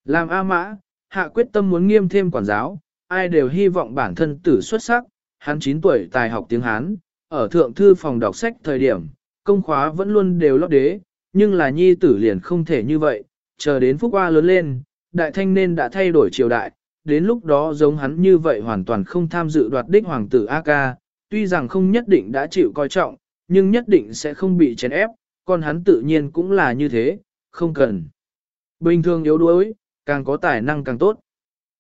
[SPEAKER 1] Làm A Mã, hạ quyết tâm muốn nghiêm thêm quản giáo, ai đều hy vọng bản thân tử xuất sắc, hắn 9 tuổi tài học tiếng Hán, ở thượng thư phòng đọc sách thời điểm, công khóa vẫn luôn đều lót đế, nhưng là nhi tử liền không thể như vậy, chờ đến phúc hoa lớn lên, đại thanh nên đã thay đổi triều đại, đến lúc đó giống hắn như vậy hoàn toàn không tham dự đoạt đích hoàng tử A ca, tuy rằng không nhất định đã chịu coi trọng, nhưng nhất định sẽ không bị chèn ép, còn hắn tự nhiên cũng là như thế, không cần. Bình thường yếu đuối, càng có tài năng càng tốt.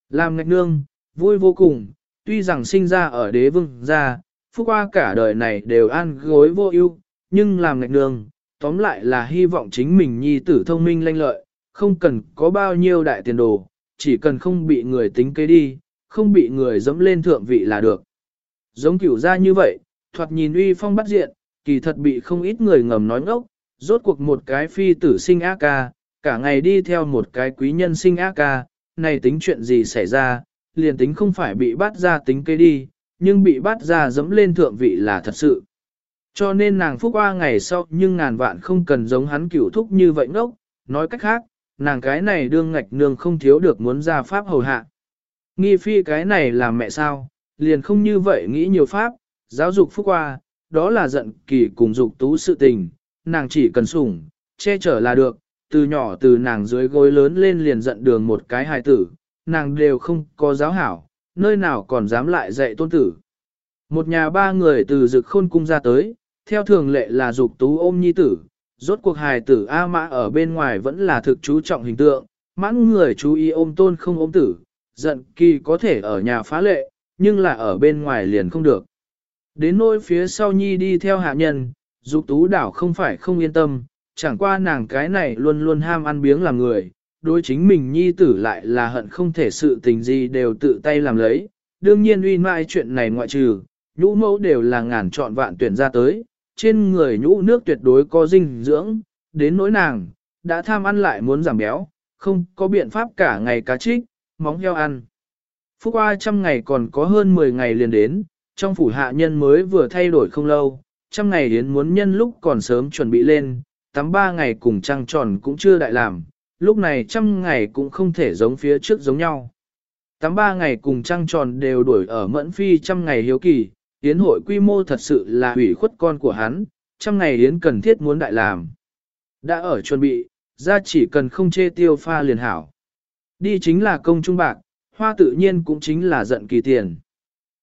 [SPEAKER 1] Làm ngạch nương, vui vô cùng, tuy rằng sinh ra ở đế vương gia, phúc qua cả đời này đều an gối vô ưu, nhưng làm ngạch nương, tóm lại là hy vọng chính mình nhi tử thông minh lanh lợi, không cần có bao nhiêu đại tiền đồ, chỉ cần không bị người tính kế đi, không bị người dẫm lên thượng vị là được. Giống kiểu ra như vậy, thoạt nhìn uy phong bắt diện, kỳ thật bị không ít người ngầm nói ngốc, rốt cuộc một cái phi tử sinh ác ca, cả ngày đi theo một cái quý nhân sinh ác ca, này tính chuyện gì xảy ra, liền tính không phải bị bắt ra tính kế đi, nhưng bị bắt ra dẫm lên thượng vị là thật sự. Cho nên nàng phúc qua ngày sau nhưng ngàn vạn không cần giống hắn cửu thúc như vậy ngốc, nói cách khác, nàng cái này đương ngạch nương không thiếu được muốn ra pháp hầu hạ. Nghi phi cái này làm mẹ sao, liền không như vậy nghĩ nhiều pháp, giáo dục phúc qua, đó là giận kỳ cùng dục tú sự tình, nàng chỉ cần sủng, che chở là được, từ nhỏ từ nàng dưới gối lớn lên liền giận đường một cái hài tử, nàng đều không có giáo hảo, nơi nào còn dám lại dạy tôn tử. Một nhà ba người từ dực khôn cung ra tới, theo thường lệ là dục tú ôm nhi tử, rốt cuộc hài tử A mã ở bên ngoài vẫn là thực chú trọng hình tượng, mãn người chú ý ôm tôn không ôm tử, giận kỳ có thể ở nhà phá lệ, nhưng là ở bên ngoài liền không được. Đến nỗi phía sau nhi đi theo hạ nhân, dục tú đảo không phải không yên tâm, chẳng qua nàng cái này luôn luôn ham ăn biếng làm người, đối chính mình nhi tử lại là hận không thể sự tình gì đều tự tay làm lấy, đương nhiên uy mãi chuyện này ngoại trừ, nhũ mẫu đều là ngàn chọn vạn tuyển ra tới, trên người nhũ nước tuyệt đối có dinh dưỡng, đến nỗi nàng, đã tham ăn lại muốn giảm béo, không có biện pháp cả ngày cá trích, móng heo ăn. Phúc qua trăm ngày còn có hơn 10 ngày liền đến, trong phủ hạ nhân mới vừa thay đổi không lâu, trăm ngày đến muốn nhân lúc còn sớm chuẩn bị lên, tắm ba ngày cùng trăng tròn cũng chưa đại làm, lúc này trăm ngày cũng không thể giống phía trước giống nhau. Tắm ba ngày cùng trăng tròn đều đuổi ở mẫn phi trăm ngày hiếu kỳ, yến hội quy mô thật sự là hủy khuất con của hắn, trăm ngày yến cần thiết muốn đại làm. Đã ở chuẩn bị, ra chỉ cần không chê tiêu pha liền hảo. Đi chính là công trung bạc, hoa tự nhiên cũng chính là giận kỳ tiền.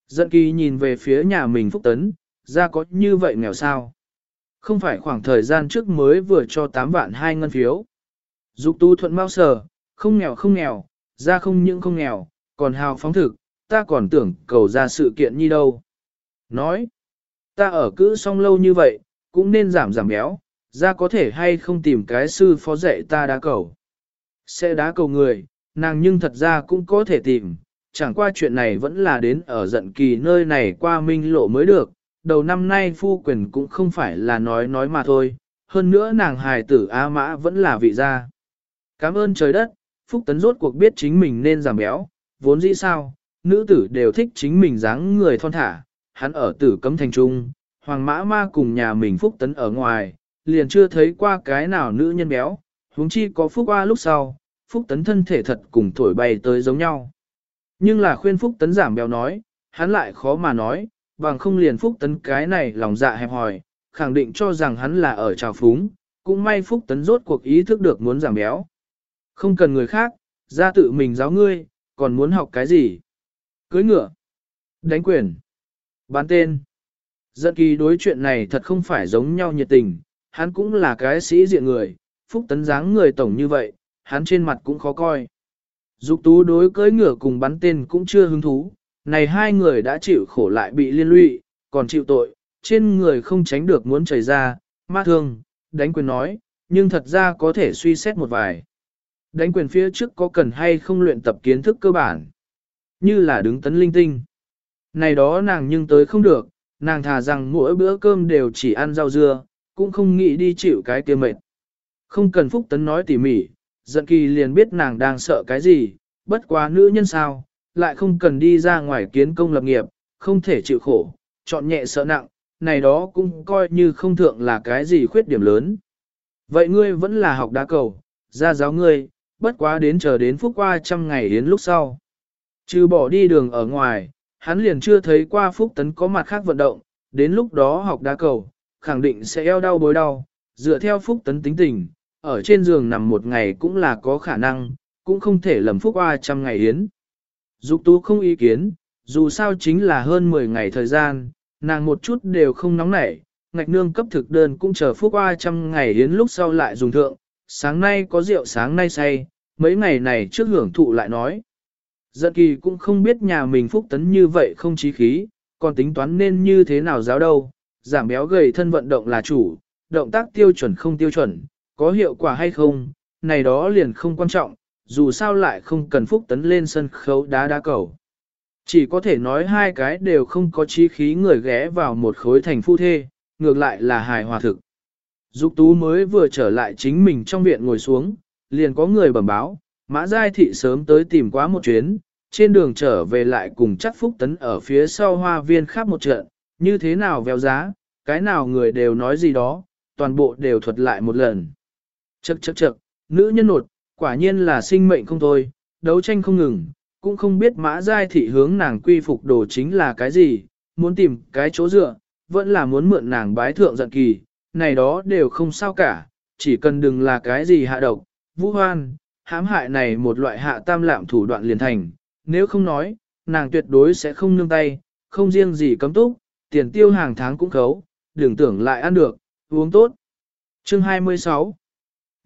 [SPEAKER 1] Giận kỳ nhìn về phía nhà mình phúc tấn, ra có như vậy nghèo sao? Không phải khoảng thời gian trước mới vừa cho 8 vạn hai ngân phiếu. Dục tu thuận mau sờ, không nghèo không nghèo, ra không những không nghèo, còn hào phóng thực, ta còn tưởng cầu ra sự kiện như đâu. Nói, ta ở cữ xong lâu như vậy, cũng nên giảm giảm béo, ra có thể hay không tìm cái sư phó dạy ta đá cầu. Sẽ đá cầu người, nàng nhưng thật ra cũng có thể tìm, chẳng qua chuyện này vẫn là đến ở giận kỳ nơi này qua minh lộ mới được, đầu năm nay phu quyền cũng không phải là nói nói mà thôi, hơn nữa nàng hài tử A Mã vẫn là vị gia. Cảm ơn trời đất, Phúc Tấn rốt cuộc biết chính mình nên giảm béo, vốn dĩ sao, nữ tử đều thích chính mình dáng người thon thả, hắn ở tử cấm thành trung, hoàng mã ma cùng nhà mình Phúc Tấn ở ngoài, liền chưa thấy qua cái nào nữ nhân béo, huống chi có Phúc qua lúc sau, Phúc Tấn thân thể thật cùng thổi bay tới giống nhau. Nhưng là khuyên Phúc Tấn giảm béo nói, hắn lại khó mà nói, bằng không liền Phúc Tấn cái này lòng dạ hẹp hòi, khẳng định cho rằng hắn là ở trào phúng, cũng may Phúc Tấn rốt cuộc ý thức được muốn giảm béo. Không cần người khác, ra tự mình giáo ngươi, còn muốn học cái gì? Cưới ngựa, đánh quyền, bán tên. Giận kỳ đối chuyện này thật không phải giống nhau nhiệt tình, hắn cũng là cái sĩ diện người, Phúc Tấn dáng người tổng như vậy, hắn trên mặt cũng khó coi. Dục tú đối cưỡi ngựa cùng bắn tên cũng chưa hứng thú, này hai người đã chịu khổ lại bị liên lụy, còn chịu tội, trên người không tránh được muốn chảy ra, ma thương, đánh quyền nói, nhưng thật ra có thể suy xét một vài. Đánh quyền phía trước có cần hay không luyện tập kiến thức cơ bản, như là đứng tấn linh tinh. Này đó nàng nhưng tới không được, nàng thà rằng mỗi bữa cơm đều chỉ ăn rau dưa, cũng không nghĩ đi chịu cái kia mệt. Không cần Phúc Tấn nói tỉ mỉ, giận kỳ liền biết nàng đang sợ cái gì, bất quá nữ nhân sao, lại không cần đi ra ngoài kiến công lập nghiệp, không thể chịu khổ, chọn nhẹ sợ nặng, này đó cũng coi như không thượng là cái gì khuyết điểm lớn. Vậy ngươi vẫn là học đá cầu, ra giáo ngươi, bất quá đến chờ đến phúc qua trăm ngày đến lúc sau. Trừ bỏ đi đường ở ngoài, hắn liền chưa thấy qua phúc tấn có mặt khác vận động, đến lúc đó học đá cầu, khẳng định sẽ eo đau bối đau, dựa theo phúc tấn tính tình, ở trên giường nằm một ngày cũng là có khả năng, cũng không thể lầm phúc qua trăm ngày yến. Dục tú không ý kiến, dù sao chính là hơn 10 ngày thời gian, nàng một chút đều không nóng nảy, ngạch nương cấp thực đơn cũng chờ phúc qua trăm ngày yến lúc sau lại dùng thượng, sáng nay có rượu sáng nay say, mấy ngày này trước hưởng thụ lại nói. Giận kỳ cũng không biết nhà mình phúc tấn như vậy không chí khí, còn tính toán nên như thế nào giáo đâu, giảm béo gầy thân vận động là chủ, động tác tiêu chuẩn không tiêu chuẩn, có hiệu quả hay không, này đó liền không quan trọng, dù sao lại không cần phúc tấn lên sân khấu đá đá cầu. Chỉ có thể nói hai cái đều không có chí khí người ghé vào một khối thành phu thê, ngược lại là hài hòa thực. Dục tú mới vừa trở lại chính mình trong viện ngồi xuống, liền có người bẩm báo, mã giai thị sớm tới tìm quá một chuyến, trên đường trở về lại cùng chắc phúc tấn ở phía sau hoa viên khắp một trận, như thế nào véo giá, cái nào người đều nói gì đó, toàn bộ đều thuật lại một lần. Chậc chậc chậc, nữ nhân nột, quả nhiên là sinh mệnh không thôi, đấu tranh không ngừng, cũng không biết mã giai thị hướng nàng quy phục đồ chính là cái gì, muốn tìm cái chỗ dựa, vẫn là muốn mượn nàng bái thượng giận kỳ, này đó đều không sao cả, chỉ cần đừng là cái gì hạ độc, vũ hoan, hãm hại này một loại hạ tam lạm thủ đoạn liền thành, nếu không nói, nàng tuyệt đối sẽ không nương tay, không riêng gì cấm túc, tiền tiêu hàng tháng cũng khấu, đừng tưởng lại ăn được, uống tốt. Chương 26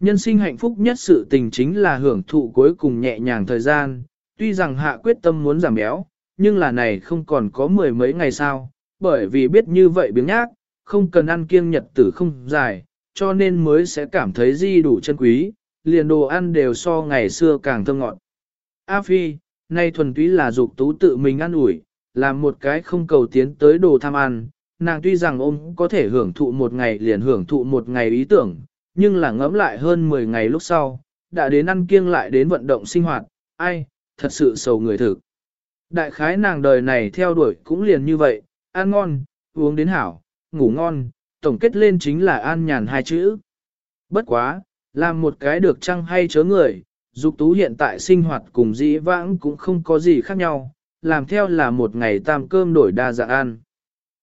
[SPEAKER 1] Nhân sinh hạnh phúc nhất sự tình chính là hưởng thụ cuối cùng nhẹ nhàng thời gian, tuy rằng hạ quyết tâm muốn giảm béo, nhưng là này không còn có mười mấy ngày sau, bởi vì biết như vậy biếng nhác, không cần ăn kiêng nhật tử không dài, cho nên mới sẽ cảm thấy di đủ chân quý, liền đồ ăn đều so ngày xưa càng thơm ngọt. A Phi, nay thuần túy là dục tú tự mình ăn ủi, làm một cái không cầu tiến tới đồ tham ăn, nàng tuy rằng ôm có thể hưởng thụ một ngày liền hưởng thụ một ngày ý tưởng, nhưng là ngẫm lại hơn 10 ngày lúc sau, đã đến ăn kiêng lại đến vận động sinh hoạt, ai, thật sự sầu người thực. Đại khái nàng đời này theo đuổi cũng liền như vậy, ăn ngon, uống đến hảo, ngủ ngon, tổng kết lên chính là an nhàn hai chữ. Bất quá, làm một cái được chăng hay chớ người, dục tú hiện tại sinh hoạt cùng dĩ vãng cũng không có gì khác nhau, làm theo là một ngày tam cơm đổi đa dạng ăn.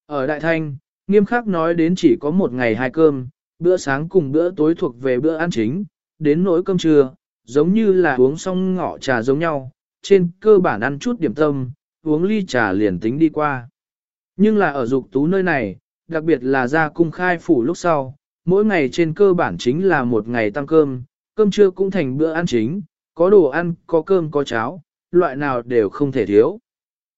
[SPEAKER 1] Ở Đại Thanh, nghiêm khắc nói đến chỉ có một ngày hai cơm, bữa sáng cùng bữa tối thuộc về bữa ăn chính, đến nỗi cơm trưa, giống như là uống xong ngọ trà giống nhau, trên cơ bản ăn chút điểm tâm, uống ly trà liền tính đi qua. Nhưng là ở dục tú nơi này, đặc biệt là ra cung khai phủ lúc sau, mỗi ngày trên cơ bản chính là một ngày tăng cơm, cơm trưa cũng thành bữa ăn chính, có đồ ăn, có cơm có cháo, loại nào đều không thể thiếu.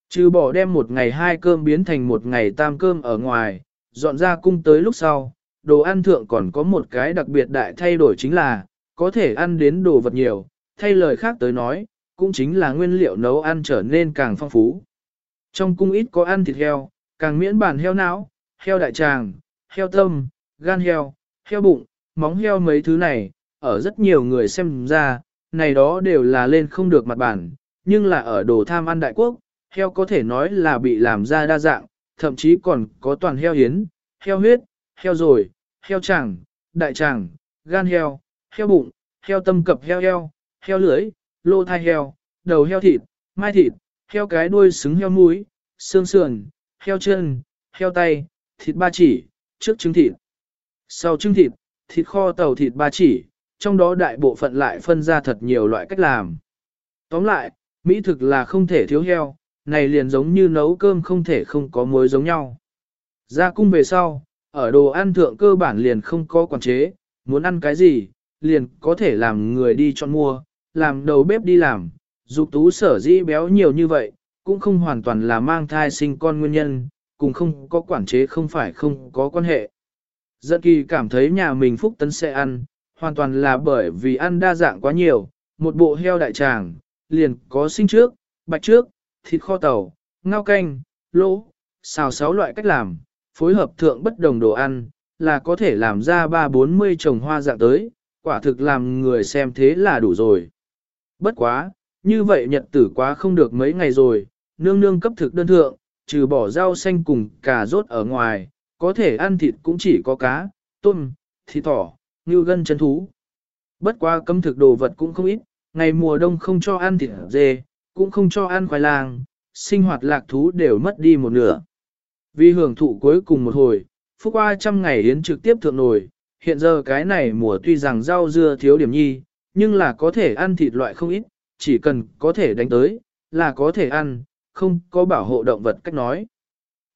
[SPEAKER 1] Trừ bỏ đem một ngày hai cơm biến thành một ngày tam cơm ở ngoài, dọn ra cung tới lúc sau, đồ ăn thượng còn có một cái đặc biệt đại thay đổi chính là, có thể ăn đến đồ vật nhiều, thay lời khác tới nói, cũng chính là nguyên liệu nấu ăn trở nên càng phong phú. Trong cung ít có ăn thịt heo, càng miễn bản heo não, heo đại tràng, heo tâm, gan heo, heo bụng, móng heo mấy thứ này, ở rất nhiều người xem ra, này đó đều là lên không được mặt bản, nhưng là ở đồ tham ăn đại quốc, heo có thể nói là bị làm ra đa dạng, thậm chí còn có toàn heo hiến, heo huyết, heo rồi, heo tràng, đại tràng, gan heo, heo bụng, heo tâm cập heo heo, heo lưỡi, lô thai heo, đầu heo thịt, mai thịt, heo cái đuôi xứng heo mũi, xương sườn, heo chân, heo tay, thịt ba chỉ, trước trứng thịt. Sau trứng thịt, thịt kho tàu thịt ba chỉ, trong đó đại bộ phận lại phân ra thật nhiều loại cách làm. Tóm lại, mỹ thực là không thể thiếu heo, này liền giống như nấu cơm không thể không có muối giống nhau. Ra cung về sau, ở đồ ăn thượng cơ bản liền không có quản chế, muốn ăn cái gì, liền có thể làm người đi chọn mua, làm đầu bếp đi làm, dục tú sở dĩ béo nhiều như vậy, cũng không hoàn toàn là mang thai sinh con nguyên nhân, cùng không có quản chế không phải không có quan hệ. Dẫn kỳ cảm thấy nhà mình phúc tấn sẽ ăn, hoàn toàn là bởi vì ăn đa dạng quá nhiều, một bộ heo đại tràng, liền có sinh trước, bạch trước, thịt kho tàu, ngao canh, lỗ, xào sáu loại cách làm, phối hợp thượng bất đồng đồ ăn, là có thể làm ra ba bốn mươi trồng hoa dạng tới, quả thực làm người xem thế là đủ rồi. Bất quá, như vậy nhật tử quá không được mấy ngày rồi, nương nương cấp thực đơn thượng, trừ bỏ rau xanh cùng cà rốt ở ngoài, có thể ăn thịt cũng chỉ có cá, tôm, thịt thỏ, như gân chân thú. Bất quá cấm thực đồ vật cũng không ít, ngày mùa đông không cho ăn thịt dê, cũng không cho ăn khoai lang, sinh hoạt lạc thú đều mất đi một nửa. Vì hưởng thụ cuối cùng một hồi, phúc qua trăm ngày yến trực tiếp thượng nổi, hiện giờ cái này mùa tuy rằng rau dưa thiếu điểm nhi, nhưng là có thể ăn thịt loại không ít, chỉ cần có thể đánh tới, là có thể ăn, không có bảo hộ động vật cách nói.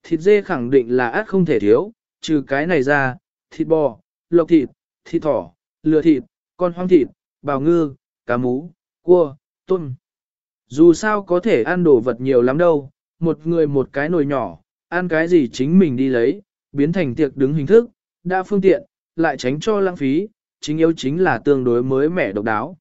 [SPEAKER 1] Thịt dê khẳng định là át không thể thiếu, trừ cái này ra, thịt bò, lộc thịt, thịt thỏ, lừa thịt, con hoang thịt, bào ngư, cá mú, cua, tôm. Dù sao có thể ăn đồ vật nhiều lắm đâu, một người một cái nồi nhỏ, ăn cái gì chính mình đi lấy, biến thành tiệc đứng hình thức, đã phương tiện, lại tránh cho lãng phí, chính yếu chính là tương đối mới mẻ độc đáo.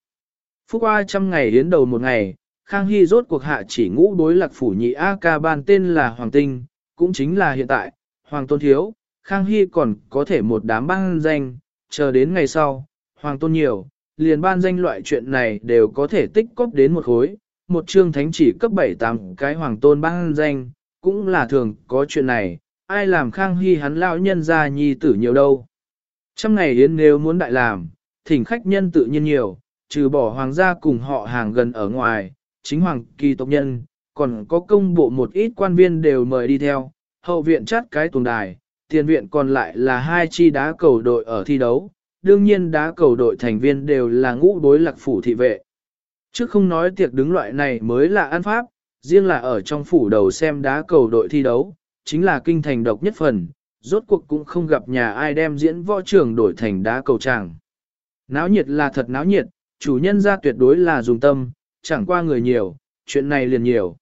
[SPEAKER 1] Phúc qua trăm ngày đến đầu một ngày, Khang Hy rốt cuộc hạ chỉ ngũ đối lạc phủ nhị A ca ban tên là Hoàng Tinh, cũng chính là hiện tại, Hoàng Tôn Thiếu, Khang Hy còn có thể một đám ban danh, chờ đến ngày sau, Hoàng Tôn nhiều, liền ban danh loại chuyện này đều có thể tích cóp đến một khối, một chương thánh chỉ cấp 7-8 cái Hoàng Tôn ban danh, cũng là thường có chuyện này, ai làm Khang Hy hắn lão nhân ra nhi tử nhiều đâu. Trăm ngày yến nếu muốn đại làm, thỉnh khách nhân tự nhiên nhiều, trừ bỏ hoàng gia cùng họ hàng gần ở ngoài, chính hoàng kỳ tộc nhân, còn có công bộ một ít quan viên đều mời đi theo, hậu viện chát cái tuồng đài, tiền viện còn lại là hai chi đá cầu đội ở thi đấu, đương nhiên đá cầu đội thành viên đều là ngũ đối lạc phủ thị vệ. Trước không nói tiệc đứng loại này mới là ăn pháp, riêng là ở trong phủ đầu xem đá cầu đội thi đấu, chính là kinh thành độc nhất phần, rốt cuộc cũng không gặp nhà ai đem diễn võ trường đổi thành đá cầu tràng. Náo nhiệt là thật náo nhiệt, chủ nhân ra tuyệt đối là dùng tâm, chẳng qua người nhiều, chuyện này liền nhiều.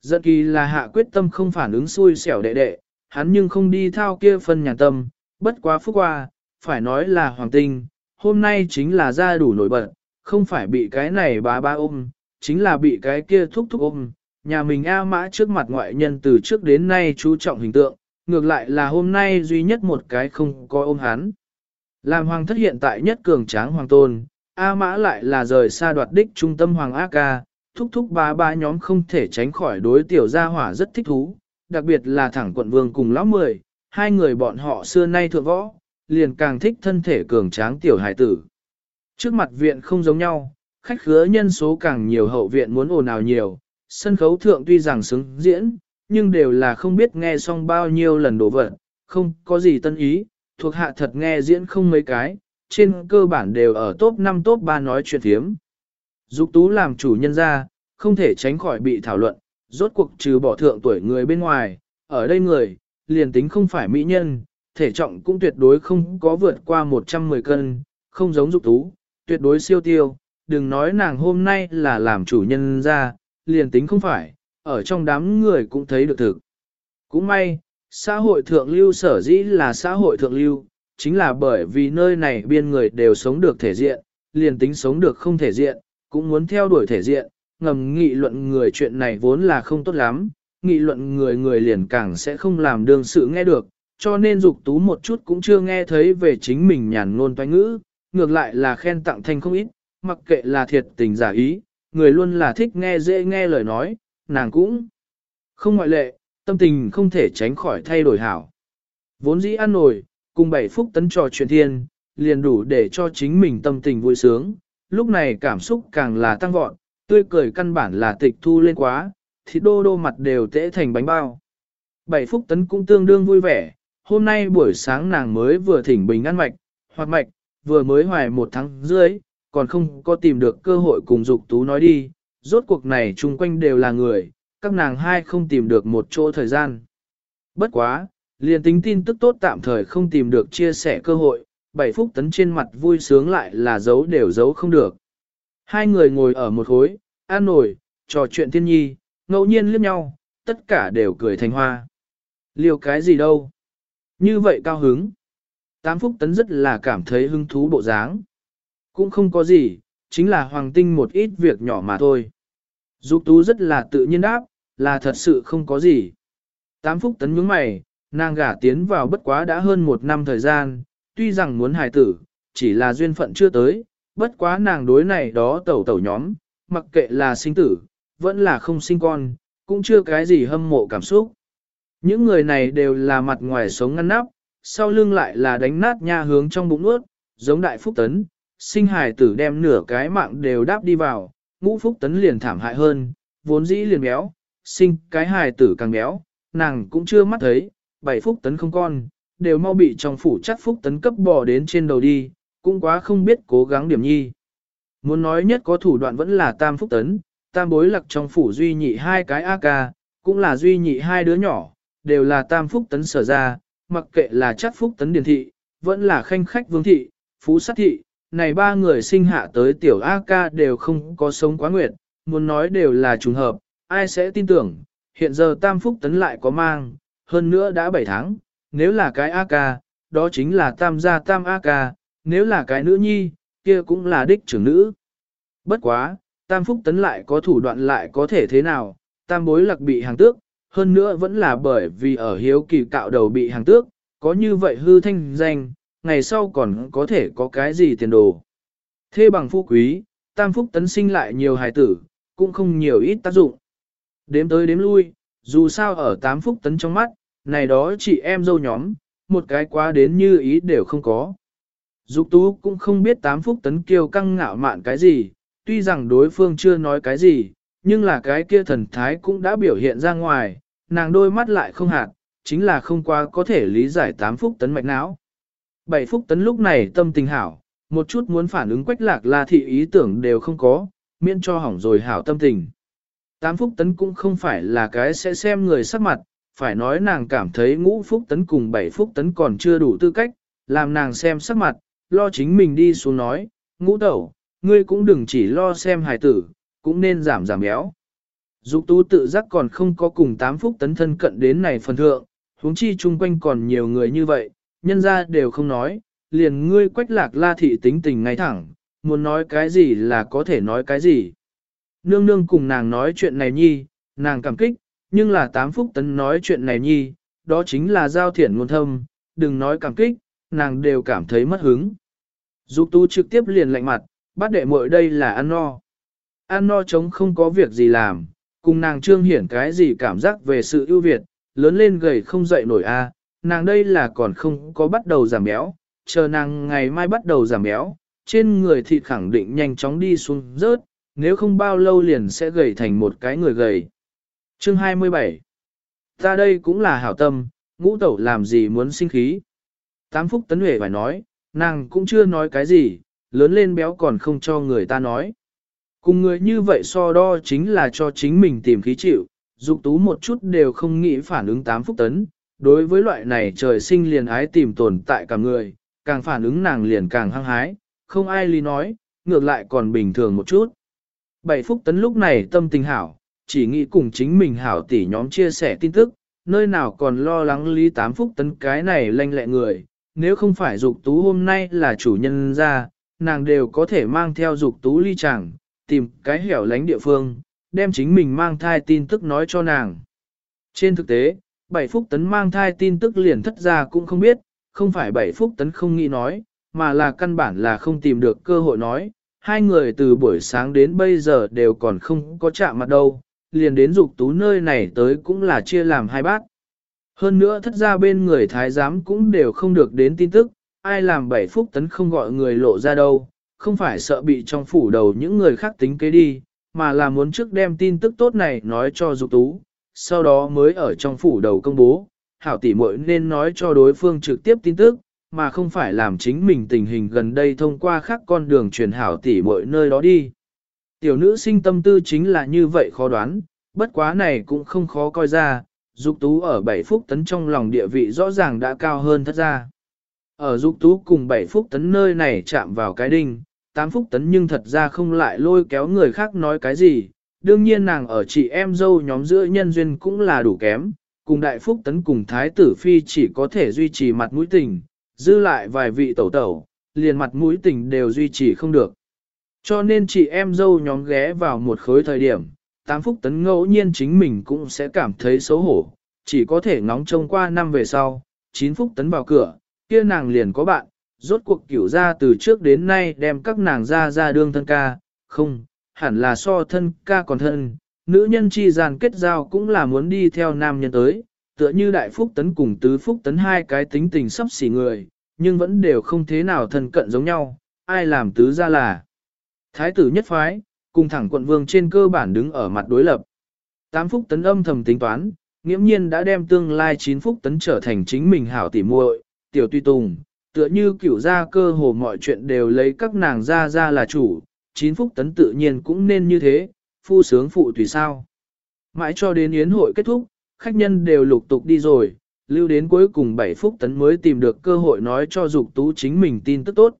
[SPEAKER 1] Giận kỳ là hạ quyết tâm không phản ứng xui xẻo đệ đệ, hắn nhưng không đi thao kia phân nhà tâm, bất quá phúc qua, phải nói là hoàng tinh, hôm nay chính là ra đủ nổi bật, không phải bị cái này bá ba ôm, chính là bị cái kia thúc thúc ôm. Nhà mình A mã trước mặt ngoại nhân từ trước đến nay chú trọng hình tượng, ngược lại là hôm nay duy nhất một cái không có ôm hắn. Làm hoàng thất hiện tại nhất cường tráng hoàng tôn, A mã lại là rời xa đoạt đích trung tâm hoàng A ca, thúc thúc ba ba nhóm không thể tránh khỏi đối tiểu gia hỏa rất thích thú, đặc biệt là thẳng quận vương cùng lão mười, hai người bọn họ xưa nay thượng võ, liền càng thích thân thể cường tráng tiểu hải tử. Trước mặt viện không giống nhau, khách khứa nhân số càng nhiều hậu viện muốn ồn ào nhiều, sân khấu thượng tuy rằng xứng diễn, nhưng đều là không biết nghe xong bao nhiêu lần đổ vật, không có gì tân ý, thuộc hạ thật nghe diễn không mấy cái, trên cơ bản đều ở top 5 top 3 nói chuyện thiếm. Dục tú làm chủ nhân ra, không thể tránh khỏi bị thảo luận, rốt cuộc trừ bỏ thượng tuổi người bên ngoài, ở đây người, liền tính không phải mỹ nhân, thể trọng cũng tuyệt đối không có vượt qua 110 cân, không giống dục tú, tuyệt đối siêu tiêu, đừng nói nàng hôm nay là làm chủ nhân ra, liền tính không phải, ở trong đám người cũng thấy được thực. Cũng may, xã hội thượng lưu sở dĩ là xã hội thượng lưu, chính là bởi vì nơi này biên người đều sống được thể diện, liền tính sống được không thể diện, cũng muốn theo đuổi thể diện, ngầm nghị luận người chuyện này vốn là không tốt lắm, nghị luận người người liền càng sẽ không làm đương sự nghe được, cho nên dục tú một chút cũng chưa nghe thấy về chính mình nhàn ngôn toanh ngữ, ngược lại là khen tặng thanh không ít, mặc kệ là thiệt tình giả ý, người luôn là thích nghe dễ nghe lời nói, nàng cũng không ngoại lệ, tâm tình không thể tránh khỏi thay đổi hảo. Vốn dĩ ăn nổi, cùng bảy phúc tấn trò chuyện thiên, liền đủ để cho chính mình tâm tình vui sướng, lúc này cảm xúc càng là tăng vọt, tươi cười căn bản là tịch thu lên quá, thịt đô đô mặt đều tễ thành bánh bao. Bảy phúc tấn cũng tương đương vui vẻ, hôm nay buổi sáng nàng mới vừa thỉnh bình ăn mạch, hoặc mạch, vừa mới hoài một tháng dưới, còn không có tìm được cơ hội cùng dục tú nói đi, rốt cuộc này chung quanh đều là người, các nàng hai không tìm được một chỗ thời gian. Bất quá, liền tính tin tức tốt tạm thời không tìm được chia sẻ cơ hội, bảy phúc tấn trên mặt vui sướng lại là giấu đều giấu không được. Hai người ngồi ở một khối, an nổi, trò chuyện thiên nhi, ngẫu nhiên liếc nhau, tất cả đều cười thành hoa. Liều cái gì đâu? Như vậy cao hứng. Tám phúc tấn rất là cảm thấy hứng thú bộ dáng. Cũng không có gì, chính là hoàng tinh một ít việc nhỏ mà thôi. Dục tú rất là tự nhiên đáp, là thật sự không có gì. Tám phúc tấn nhướng mày, nàng gả tiến vào bất quá đã hơn một năm thời gian, tuy rằng muốn hài tử, chỉ là duyên phận chưa tới, bất quá nàng đối này đó tẩu tẩu nhóm, mặc kệ là sinh tử, vẫn là không sinh con, cũng chưa cái gì hâm mộ cảm xúc. Những người này đều là mặt ngoài sống ngăn nắp, sau lưng lại là đánh nát nha hướng trong bụng ướt, giống đại phúc tấn, sinh hài tử đem nửa cái mạng đều đáp đi vào, ngũ phúc tấn liền thảm hại hơn, vốn dĩ liền béo, sinh cái hài tử càng béo, nàng cũng chưa mắt thấy, bảy phúc tấn không con, đều mau bị trong phủ chắc phúc tấn cấp bò đến trên đầu đi, cũng quá không biết cố gắng điểm nhi. Muốn nói nhất có thủ đoạn vẫn là tam phúc tấn, tam bối lặc trong phủ duy nhị hai cái A-ca, cũng là duy nhị hai đứa nhỏ, đều là tam phúc tấn sở ra, mặc kệ là chắc phúc tấn điền thị, vẫn là khanh khách vương thị, phú sát thị, này ba người sinh hạ tới tiểu A-ca đều không có sống quá nguyện, muốn nói đều là trùng hợp, ai sẽ tin tưởng, hiện giờ tam phúc tấn lại có mang, hơn nữa đã 7 tháng, nếu là cái A-ca, đó chính là tam gia tam A-ca, nếu là cái nữ nhi, kia cũng là đích trưởng nữ. Bất quá, tam phúc tấn lại có thủ đoạn lại có thể thế nào, tam bối lạc bị hàng tước, hơn nữa vẫn là bởi vì ở hiếu kỳ cạo đầu bị hàng tước, có như vậy hư thanh danh, ngày sau còn có thể có cái gì tiền đồ. Thế bằng phú quý, tam phúc tấn sinh lại nhiều hài tử, cũng không nhiều ít tác dụng. Đếm tới đếm lui, dù sao ở tám phúc tấn trong mắt, này đó chị em dâu nhóm, một cái quá đến như ý đều không có. Dục tú cũng không biết tám phúc tấn kiêu căng ngạo mạn cái gì, tuy rằng đối phương chưa nói cái gì, nhưng là cái kia thần thái cũng đã biểu hiện ra ngoài, nàng đôi mắt lại không hạt, chính là không qua có thể lý giải tám phúc tấn mạch não. Bảy phúc tấn lúc này tâm tình hảo, một chút muốn phản ứng quách lạc là thị ý tưởng đều không có, miễn cho hỏng rồi hảo tâm tình. Tám phúc tấn cũng không phải là cái sẽ xem người sắc mặt, phải nói nàng cảm thấy ngũ phúc tấn cùng bảy phúc tấn còn chưa đủ tư cách, làm nàng xem sắc mặt, lo chính mình đi xuống nói, ngũ tẩu, ngươi cũng đừng chỉ lo xem hài tử, cũng nên giảm giảm béo. Dục tú tự giác còn không có cùng tám phúc tấn thân cận đến này phần thượng, huống chi chung quanh còn nhiều người như vậy, nhân ra đều không nói, liền ngươi quách lạc la thị tính tình ngay thẳng, muốn nói cái gì là có thể nói cái gì. Nương nương cùng nàng nói chuyện này nhi, nàng cảm kích, nhưng là tám phúc tấn nói chuyện này nhi, đó chính là giao thiển ngôn thâm, đừng nói cảm kích, nàng đều cảm thấy mất hứng. Dục tu trực tiếp liền lạnh mặt, bắt đệ muội đây là ăn no. Ăn no chống không có việc gì làm, cùng nàng trương hiển cái gì cảm giác về sự ưu việt, lớn lên gầy không dậy nổi a, nàng đây là còn không có bắt đầu giảm béo, chờ nàng ngày mai bắt đầu giảm béo, trên người thịt khẳng định nhanh chóng đi xuống rớt, nếu không bao lâu liền sẽ gầy thành một cái người gầy. Chương 27 Ta đây cũng là hảo tâm, ngũ tẩu làm gì muốn sinh khí. Tám phúc tấn huệ phải nói, nàng cũng chưa nói cái gì, lớn lên béo còn không cho người ta nói. Cùng người như vậy so đo chính là cho chính mình tìm khí chịu, dục tú một chút đều không nghĩ phản ứng tám phúc tấn. Đối với loại này trời sinh liền ái tìm tồn tại cả người, càng phản ứng nàng liền càng hăng hái, không ai lý nói, ngược lại còn bình thường một chút. Bảy phúc tấn lúc này tâm tình hảo, chỉ nghĩ cùng chính mình hảo tỉ nhóm chia sẻ tin tức, nơi nào còn lo lắng lý tám phúc tấn cái này lanh lẹ người, nếu không phải dục tú hôm nay là chủ nhân ra, nàng đều có thể mang theo dục tú ly chẳng, tìm cái hẻo lánh địa phương, đem chính mình mang thai tin tức nói cho nàng. Trên thực tế, bảy phúc tấn mang thai tin tức liền thất ra cũng không biết, không phải bảy phúc tấn không nghĩ nói, mà là căn bản là không tìm được cơ hội nói. Hai người từ buổi sáng đến bây giờ đều còn không có chạm mặt đâu, liền đến dục tú nơi này tới cũng là chia làm hai bát. Hơn nữa thất ra bên người thái giám cũng đều không được đến tin tức, ai làm bảy phúc tấn không gọi người lộ ra đâu, không phải sợ bị trong phủ đầu những người khác tính kế đi, mà là muốn trước đem tin tức tốt này nói cho dục tú, sau đó mới ở trong phủ đầu công bố, hảo tỷ muội nên nói cho đối phương trực tiếp tin tức, mà không phải làm chính mình tình hình gần đây thông qua khác con đường truyền hảo tỷ muội nơi đó đi. Tiểu nữ sinh tâm tư chính là như vậy khó đoán, bất quá này cũng không khó coi ra, Dục Tú ở bảy phúc tấn trong lòng địa vị rõ ràng đã cao hơn thất ra. Ở Dục Tú cùng bảy phúc tấn nơi này chạm vào cái đinh, tám phúc tấn nhưng thật ra không lại lôi kéo người khác nói cái gì, đương nhiên nàng ở chị em dâu nhóm giữa nhân duyên cũng là đủ kém, cùng đại phúc tấn cùng thái tử phi chỉ có thể duy trì mặt mũi tình, dư lại vài vị tẩu tẩu, liền mặt mũi tình đều duy trì không được. Cho nên chị em dâu nhóm ghé vào một khối thời điểm, tám phúc tấn ngẫu nhiên chính mình cũng sẽ cảm thấy xấu hổ, chỉ có thể ngóng trông qua năm về sau, chín phúc tấn vào cửa, kia nàng liền có bạn, rốt cuộc kiểu ra từ trước đến nay đem các nàng ra ra đương thân ca, không, hẳn là so thân ca còn thân, nữ nhân chi gian kết giao cũng là muốn đi theo nam nhân tới, tựa như đại phúc tấn cùng tứ phúc tấn hai cái tính tình sắp xỉ người, nhưng vẫn đều không thế nào thân cận giống nhau, ai làm tứ ra là. Thái tử nhất phái, cùng thẳng quận vương trên cơ bản đứng ở mặt đối lập. Tám phúc tấn âm thầm tính toán, nghiễm nhiên đã đem tương lai chín phúc tấn trở thành chính mình hảo tỉ muội, tiểu tuy tùng, tựa như kiểu ra cơ hồ mọi chuyện đều lấy các nàng ra ra là chủ, chín phúc tấn tự nhiên cũng nên như thế, phu sướng phụ tùy sao. Mãi cho đến yến hội kết thúc, khách nhân đều lục tục đi rồi, lưu đến cuối cùng 7 phúc tấn mới tìm được cơ hội nói cho dục tú chính mình tin tức tốt.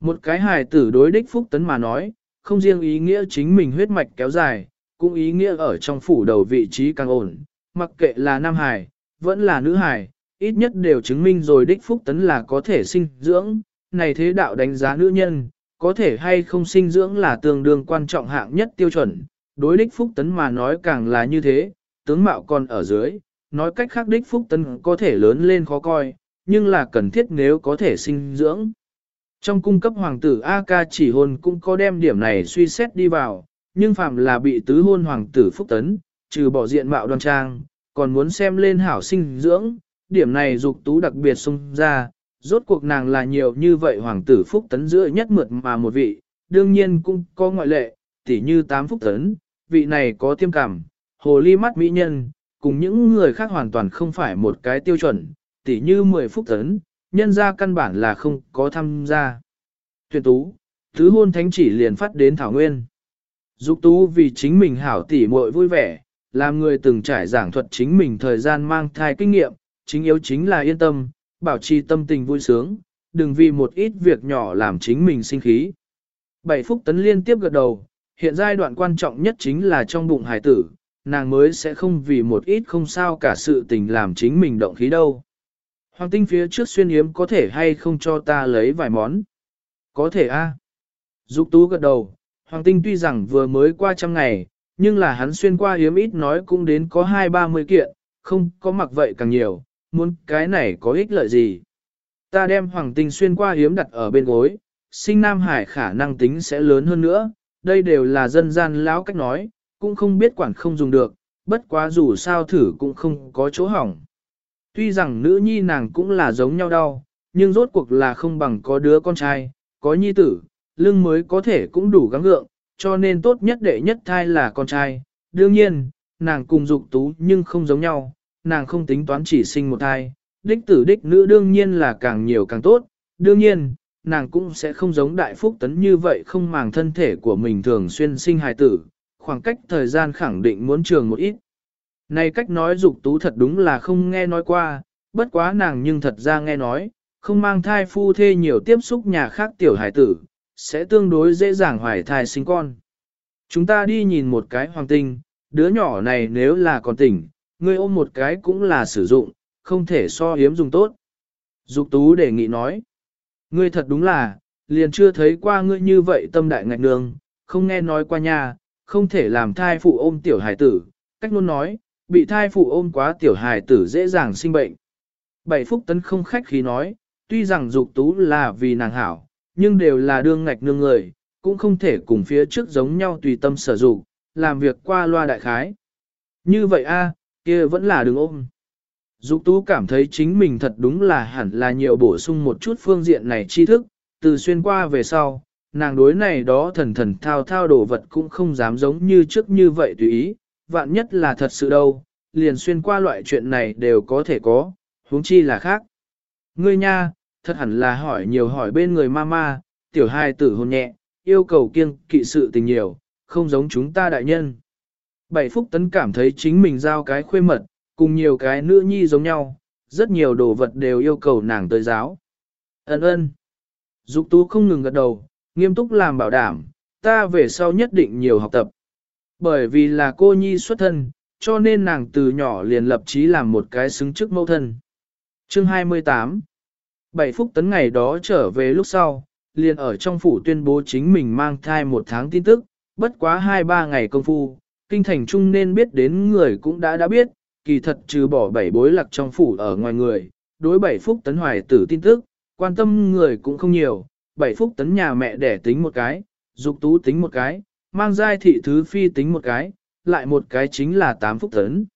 [SPEAKER 1] Một cái hài tử đối đích phúc tấn mà nói, không riêng ý nghĩa chính mình huyết mạch kéo dài, cũng ý nghĩa ở trong phủ đầu vị trí càng ổn, mặc kệ là nam hài, vẫn là nữ hài, ít nhất đều chứng minh rồi đích phúc tấn là có thể sinh dưỡng, này thế đạo đánh giá nữ nhân, có thể hay không sinh dưỡng là tương đương quan trọng hạng nhất tiêu chuẩn, đối đích phúc tấn mà nói càng là như thế, tướng mạo còn ở dưới, nói cách khác đích phúc tấn có thể lớn lên khó coi, nhưng là cần thiết nếu có thể sinh dưỡng. Trong cung cấp hoàng tử A ca chỉ hôn cũng có đem điểm này suy xét đi vào, nhưng phạm là bị tứ hôn hoàng tử phúc tấn, trừ bỏ diện mạo đoan trang, còn muốn xem lên hảo sinh dưỡng, điểm này dục tú đặc biệt xung ra, rốt cuộc nàng là nhiều như vậy hoàng tử phúc tấn giữa nhất mượt mà một vị, đương nhiên cũng có ngoại lệ, tỉ như tám phúc tấn, vị này có tiêm cảm, hồ ly mắt mỹ nhân, cùng những người khác hoàn toàn không phải một cái tiêu chuẩn, tỉ như 10 Phúc tấn, nhân ra căn bản là không có tham gia. Tuyển tú, thứ hôn thánh chỉ liền phát đến Thảo Nguyên. Dục tú vì chính mình hảo tỉ muội vui vẻ, làm người từng trải giảng thuật chính mình thời gian mang thai kinh nghiệm, chính yếu chính là yên tâm, bảo trì tâm tình vui sướng, đừng vì một ít việc nhỏ làm chính mình sinh khí. Bảy phúc tấn liên tiếp gật đầu, hiện giai đoạn quan trọng nhất chính là trong bụng hải tử, nàng mới sẽ không vì một ít không sao cả sự tình làm chính mình động khí đâu. Hoàng tinh phía trước xuyên yếm có thể hay không cho ta lấy vài món? Có thể a. Dục tú gật đầu, Hoàng tinh tuy rằng vừa mới qua trăm ngày, nhưng là hắn xuyên qua yếm ít nói cũng đến có hai ba mươi kiện, không có mặc vậy càng nhiều, muốn cái này có ích lợi gì. Ta đem hoàng tinh xuyên qua yếm đặt ở bên gối, sinh Nam Hải khả năng tính sẽ lớn hơn nữa, đây đều là dân gian lão cách nói, cũng không biết quản không dùng được, bất quá dù sao thử cũng không có chỗ hỏng. Tuy rằng nữ nhi nàng cũng là giống nhau đau, nhưng rốt cuộc là không bằng có đứa con trai, có nhi tử, lưng mới có thể cũng đủ gắng gượng, cho nên tốt nhất đệ nhất thai là con trai. Đương nhiên, nàng cùng dục tú nhưng không giống nhau, nàng không tính toán chỉ sinh một thai, đích tử đích nữ đương nhiên là càng nhiều càng tốt, đương nhiên, nàng cũng sẽ không giống đại phúc tấn như vậy không màng thân thể của mình thường xuyên sinh hài tử, khoảng cách thời gian khẳng định muốn trường một ít. Này cách nói dục tú thật đúng là không nghe nói qua, bất quá nàng nhưng thật ra nghe nói, không mang thai phu thê nhiều tiếp xúc nhà khác tiểu hải tử, sẽ tương đối dễ dàng hoài thai sinh con. Chúng ta đi nhìn một cái hoàng tinh, đứa nhỏ này nếu là còn tỉnh, ngươi ôm một cái cũng là sử dụng, không thể so hiếm dùng tốt. Dục tú đề nghị nói, ngươi thật đúng là, liền chưa thấy qua ngươi như vậy tâm đại ngạch nương, không nghe nói qua nhà, không thể làm thai phụ ôm tiểu hải tử, cách luôn nói, bị thai phụ ôm quá tiểu hài tử dễ dàng sinh bệnh. Bảy phúc tấn không khách khí nói, tuy rằng dục tú là vì nàng hảo, nhưng đều là đương ngạch nương người, cũng không thể cùng phía trước giống nhau tùy tâm sở dụng, làm việc qua loa đại khái. Như vậy a, kia vẫn là đừng ôm. Dục tú cảm thấy chính mình thật đúng là hẳn là nhiều bổ sung một chút phương diện này tri thức, từ xuyên qua về sau, nàng đối này đó thần thần thao thao đồ vật cũng không dám giống như trước như vậy tùy ý, vạn nhất là thật sự đâu, liền xuyên qua loại chuyện này đều có thể có, huống chi là khác. Ngươi nha, thật hẳn là hỏi nhiều hỏi bên người mama, tiểu hai tử hôn nhẹ, yêu cầu kiêng kỵ sự tình nhiều, không giống chúng ta đại nhân. Bảy phúc tấn cảm thấy chính mình giao cái khuê mật, cùng nhiều cái nữ nhi giống nhau, rất nhiều đồ vật đều yêu cầu nàng tới giáo. Ấn ơn. Dục tú không ngừng gật đầu, nghiêm túc làm bảo đảm, ta về sau nhất định nhiều học tập. Bởi vì là cô nhi xuất thân, cho nên nàng từ nhỏ liền lập chí làm một cái xứng chức mẫu thân. Chương 28 Bảy phúc tấn ngày đó trở về lúc sau, liền ở trong phủ tuyên bố chính mình mang thai một tháng tin tức, bất quá hai ba ngày công phu, kinh thành trung nên biết đến người cũng đã đã biết, kỳ thật trừ bỏ bảy bối lạc trong phủ ở ngoài người, đối bảy phúc tấn hoài tử tin tức, quan tâm người cũng không nhiều, bảy phúc tấn nhà mẹ đẻ tính một cái, dục tú tính một cái, mang giai thị thứ phi tính một cái, lại một cái chính là tám phúc tấn.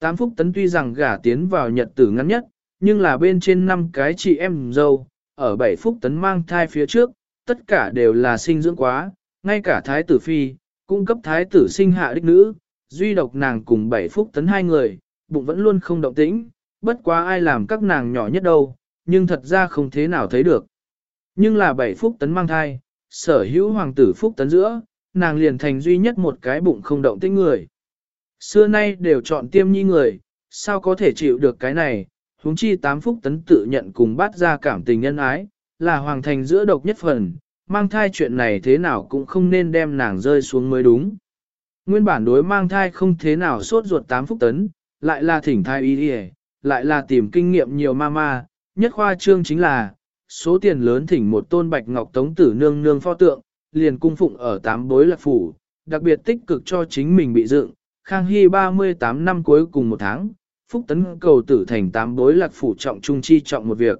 [SPEAKER 1] Tám phúc tấn tuy rằng gả tiến vào nhật tử ngắn nhất, nhưng là bên trên năm cái chị em dâu, ở bảy phúc tấn mang thai phía trước, tất cả đều là sinh dưỡng quá, ngay cả thái tử phi, cung cấp thái tử sinh hạ đích nữ, duy độc nàng cùng bảy phúc tấn hai người, bụng vẫn luôn không động tĩnh, bất quá ai làm các nàng nhỏ nhất đâu, nhưng thật ra không thế nào thấy được. Nhưng là bảy phúc tấn mang thai, sở hữu hoàng tử phúc tấn giữa, nàng liền thành duy nhất một cái bụng không động tĩnh người. Xưa nay đều chọn tiêm nhi người, sao có thể chịu được cái này, huống chi tám phúc tấn tự nhận cùng bắt ra cảm tình nhân ái, là hoàng thành giữa độc nhất phần, mang thai chuyện này thế nào cũng không nên đem nàng rơi xuống mới đúng. Nguyên bản đối mang thai không thế nào sốt ruột tám phúc tấn, lại là thỉnh thai y đi lại là tìm kinh nghiệm nhiều mama, nhất khoa trương chính là, số tiền lớn thỉnh một tôn bạch ngọc tống tử nương nương pho tượng, liền cung phụng ở tám bối lạc phủ, đặc biệt tích cực cho chính mình bị dựng, Khang Hy 38 năm cuối cùng một tháng, Phúc Tấn cầu tử thành tám bối lạc phủ trọng trung chi trọng một việc.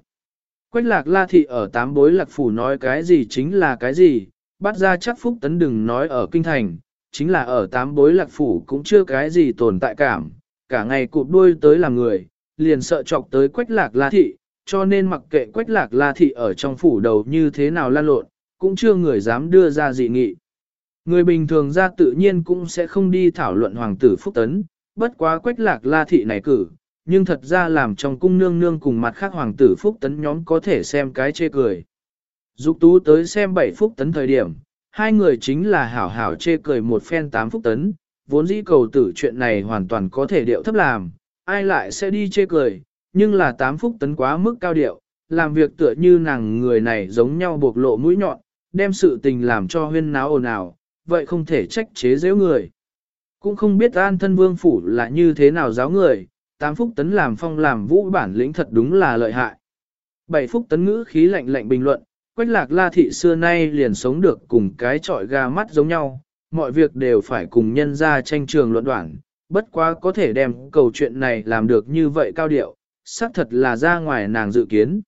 [SPEAKER 1] Quách lạc la thị ở tám bối lạc phủ nói cái gì chính là cái gì, bắt ra chắc Phúc Tấn đừng nói ở kinh thành, chính là ở tám bối lạc phủ cũng chưa cái gì tồn tại cảm, cả ngày cụp đuôi tới làm người, liền sợ chọc tới quách lạc la thị, cho nên mặc kệ quách lạc la thị ở trong phủ đầu như thế nào lan lộn, cũng chưa người dám đưa ra dị nghị. Người bình thường ra tự nhiên cũng sẽ không đi thảo luận hoàng tử phúc tấn, bất quá quách lạc la thị này cử, nhưng thật ra làm trong cung nương nương cùng mặt khác hoàng tử phúc tấn nhóm có thể xem cái chê cười. Dục tú tới xem bảy phúc tấn thời điểm, hai người chính là hảo hảo chê cười một phen tám phúc tấn, vốn dĩ cầu tử chuyện này hoàn toàn có thể điệu thấp làm, ai lại sẽ đi chê cười, nhưng là tám phúc tấn quá mức cao điệu, làm việc tựa như nàng người này giống nhau buộc lộ mũi nhọn, đem sự tình làm cho huyên náo ồn ào, vậy không thể trách chế giễu người. Cũng không biết an thân vương phủ là như thế nào giáo người, tám phúc tấn làm phong làm vũ bản lĩnh thật đúng là lợi hại. Bảy phúc tấn ngữ khí lạnh lạnh bình luận, quách lạc la thị xưa nay liền sống được cùng cái trọi gà mắt giống nhau, mọi việc đều phải cùng nhân ra tranh trường luận đoạn, bất quá có thể đem cầu chuyện này làm được như vậy cao điệu, xác thật là ra ngoài nàng dự kiến.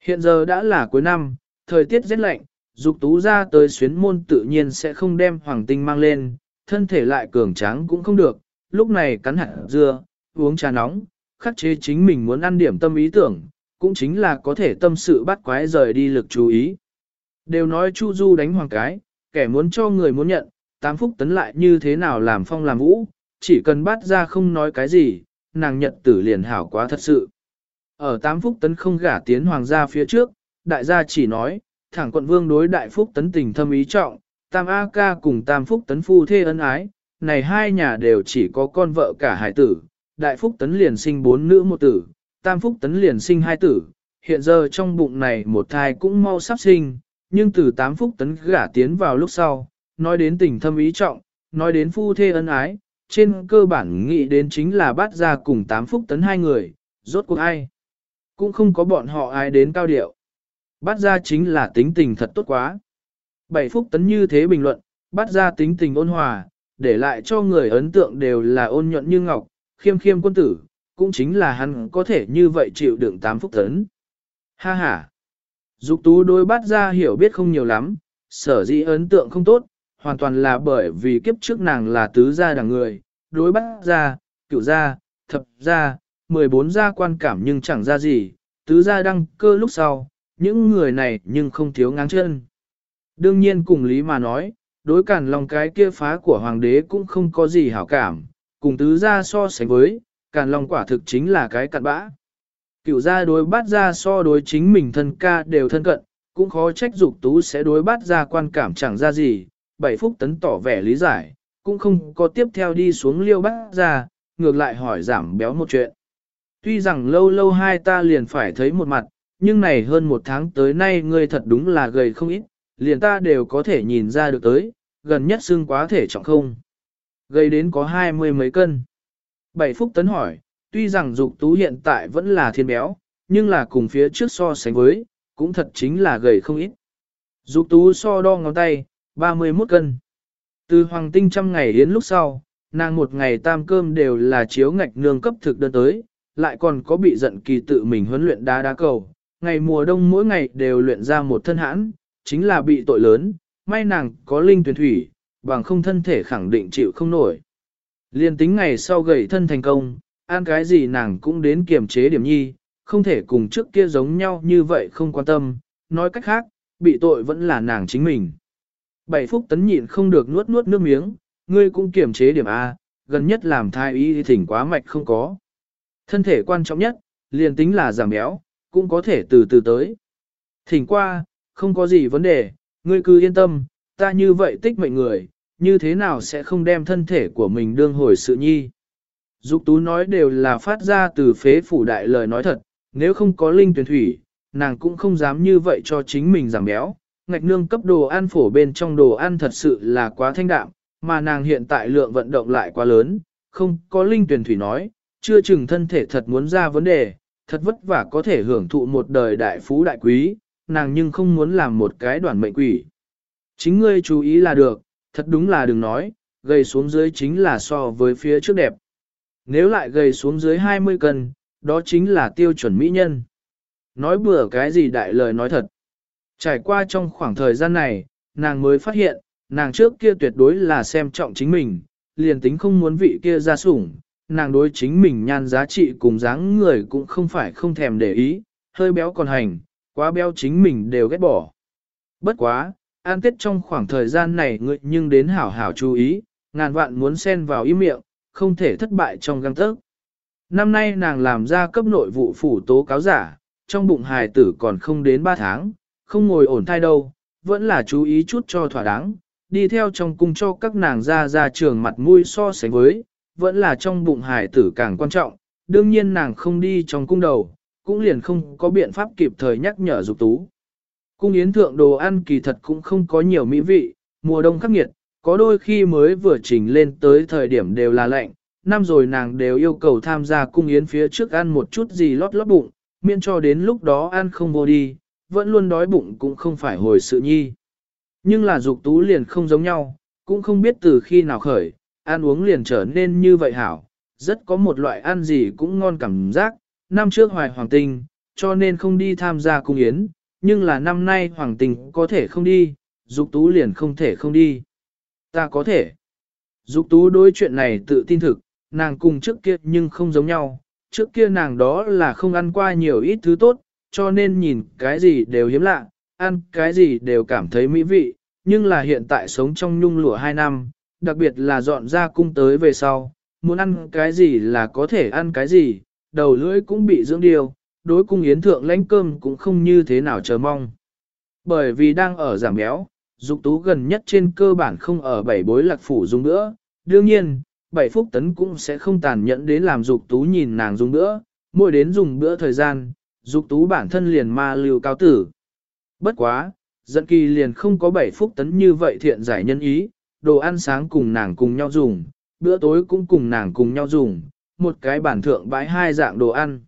[SPEAKER 1] Hiện giờ đã là cuối năm, thời tiết rất lạnh, dục tú ra tới xuyến môn tự nhiên sẽ không đem hoàng tinh mang lên, thân thể lại cường tráng cũng không được, lúc này cắn hạt dưa, uống trà nóng, khắc chế chính mình muốn ăn điểm tâm ý tưởng, cũng chính là có thể tâm sự bắt quái rời đi lực chú ý. Đều nói Chu Du đánh hoàng cái, kẻ muốn cho người muốn nhận, tám phúc tấn lại như thế nào làm phong làm vũ, chỉ cần bắt ra không nói cái gì, nàng nhận tử liền hảo quá thật sự. Ở tám phúc tấn không gả tiến hoàng gia phía trước, đại gia chỉ nói, thẳng quận vương đối đại phúc tấn tình thâm ý trọng, tam A ca cùng tam phúc tấn phu thê ân ái, này hai nhà đều chỉ có con vợ cả hải tử, đại phúc tấn liền sinh bốn nữ một tử, tam phúc tấn liền sinh hai tử, hiện giờ trong bụng này một thai cũng mau sắp sinh, nhưng từ tám phúc tấn gả tiến vào lúc sau, nói đến tình thâm ý trọng, nói đến phu thê ân ái, trên cơ bản nghĩ đến chính là bắt ra cùng tám phúc tấn hai người, rốt cuộc ai. Cũng không có bọn họ ai đến cao điệu. Bắt ra chính là tính tình thật tốt quá. Bảy phúc tấn như thế bình luận, bắt ra tính tình ôn hòa, để lại cho người ấn tượng đều là ôn nhuận như ngọc, khiêm khiêm quân tử, cũng chính là hắn có thể như vậy chịu đựng tám phúc tấn. Ha ha! Dục tú đôi bắt ra hiểu biết không nhiều lắm, sở dĩ ấn tượng không tốt, hoàn toàn là bởi vì kiếp trước nàng là tứ gia đằng người, đối bắt ra, cửu gia, thập gia, 14 gia quan cảm nhưng chẳng ra gì, tứ gia đăng cơ lúc sau, những người này nhưng không thiếu ngang chân. Đương nhiên cùng lý mà nói, đối cản lòng cái kia phá của hoàng đế cũng không có gì hảo cảm, cùng tứ gia so sánh với, cản lòng quả thực chính là cái cặn bã. Cựu gia đối bát gia so đối chính mình thân ca đều thân cận, cũng khó trách dục tú sẽ đối bát gia quan cảm chẳng ra gì, bảy phúc tấn tỏ vẻ lý giải, cũng không có tiếp theo đi xuống liêu bát gia, ngược lại hỏi giảm béo một chuyện. Tuy rằng lâu lâu hai ta liền phải thấy một mặt, nhưng này hơn một tháng tới nay ngươi thật đúng là gầy không ít, liền ta đều có thể nhìn ra được tới, gần nhất xương quá thể trọng không. Gầy đến có hai mươi mấy cân. Bảy phúc tấn hỏi, tuy rằng dục tú hiện tại vẫn là thiên béo, nhưng là cùng phía trước so sánh với, cũng thật chính là gầy không ít. Dục tú so đo ngón tay, 31 cân. Từ hoàng tinh trăm ngày đến lúc sau, nàng một ngày tam cơm đều là chiếu ngạch nương cấp thực đơn tới, lại còn có bị giận kỳ tự mình huấn luyện đá đá cầu. Ngày mùa đông mỗi ngày đều luyện ra một thân hãn, chính là bị tội lớn, may nàng có linh tuyển thủy, bằng không thân thể khẳng định chịu không nổi. Liên tính ngày sau gầy thân thành công, ăn cái gì nàng cũng đến kiềm chế điểm nhi, không thể cùng trước kia giống nhau như vậy không quan tâm, nói cách khác, bị tội vẫn là nàng chính mình. Bảy phúc tấn nhịn không được nuốt nuốt nước miếng, ngươi cũng kiềm chế điểm A, gần nhất làm thai y thỉnh quá mạch không có. Thân thể quan trọng nhất, liền tính là giảm béo, cũng có thể từ từ tới. Thỉnh qua, không có gì vấn đề, ngươi cứ yên tâm, ta như vậy tích mệnh người, như thế nào sẽ không đem thân thể của mình đương hồi sự nhi. Dục tú nói đều là phát ra từ phế phủ đại lời nói thật, nếu không có linh tuyển thủy, nàng cũng không dám như vậy cho chính mình giảm béo. Ngạch nương cấp đồ ăn phổ bên trong đồ ăn thật sự là quá thanh đạm, mà nàng hiện tại lượng vận động lại quá lớn, không có linh tuyển thủy nói, chưa chừng thân thể thật muốn ra vấn đề, thật vất vả có thể hưởng thụ một đời đại phú đại quý, nàng nhưng không muốn làm một cái đoàn mệnh quỷ. Chính ngươi chú ý là được, thật đúng là đừng nói, gầy xuống dưới chính là so với phía trước đẹp. Nếu lại gầy xuống dưới 20 cân, đó chính là tiêu chuẩn mỹ nhân. Nói bừa cái gì đại lời nói thật. Trải qua trong khoảng thời gian này, nàng mới phát hiện, nàng trước kia tuyệt đối là xem trọng chính mình, liền tính không muốn vị kia ra sủng, nàng đối chính mình nhan giá trị cùng dáng người cũng không phải không thèm để ý, hơi béo còn hành, quá béo chính mình đều ghét bỏ. Bất quá, an tiết trong khoảng thời gian này ngươi nhưng đến hảo hảo chú ý, ngàn vạn muốn xen vào im miệng, không thể thất bại trong găng tớc. Năm nay nàng làm ra cấp nội vụ phủ tố cáo giả, trong bụng hài tử còn không đến 3 tháng, không ngồi ổn thai đâu, vẫn là chú ý chút cho thỏa đáng, đi theo trong cung cho các nàng ra ra trường mặt mũi so sánh với, vẫn là trong bụng hài tử càng quan trọng, đương nhiên nàng không đi trong cung đầu, cũng liền không có biện pháp kịp thời nhắc nhở dục tú. Cung yến thượng đồ ăn kỳ thật cũng không có nhiều mỹ vị, mùa đông khắc nghiệt, có đôi khi mới vừa chỉnh lên tới thời điểm đều là lạnh, năm rồi nàng đều yêu cầu tham gia cung yến phía trước ăn một chút gì lót lót bụng, miễn cho đến lúc đó ăn không vô đi, vẫn luôn đói bụng cũng không phải hồi sự nhi. Nhưng là dục tú liền không giống nhau, cũng không biết từ khi nào khởi, ăn uống liền trở nên như vậy hảo, rất có một loại ăn gì cũng ngon cảm giác, năm trước hoài hoàng tinh, cho nên không đi tham gia cung yến, nhưng là năm nay hoàng tinh có thể không đi, dục tú liền không thể không đi. Ta có thể. Dục tú đối chuyện này tự tin thực, nàng cùng trước kia nhưng không giống nhau, trước kia nàng đó là không ăn qua nhiều ít thứ tốt, cho nên nhìn cái gì đều hiếm lạ, ăn cái gì đều cảm thấy mỹ vị, nhưng là hiện tại sống trong nhung lụa 2 năm, đặc biệt là dọn ra cung tới về sau, muốn ăn cái gì là có thể ăn cái gì, đầu lưỡi cũng bị dưỡng điều, đối cung yến thượng lãnh cơm cũng không như thế nào chờ mong. Bởi vì đang ở giảm béo, dục tú gần nhất trên cơ bản không ở bảy bối lạc phủ dùng nữa, đương nhiên, bảy phúc tấn cũng sẽ không tàn nhẫn đến làm dục tú nhìn nàng dùng nữa, mỗi đến dùng bữa thời gian, dục tú bản thân liền ma lưu cao tử. Bất quá, dẫn kỳ liền không có bảy phúc tấn như vậy thiện giải nhân ý, đồ ăn sáng cùng nàng cùng nhau dùng, bữa tối cũng cùng nàng cùng nhau dùng, một cái bản thượng bãi hai dạng đồ ăn.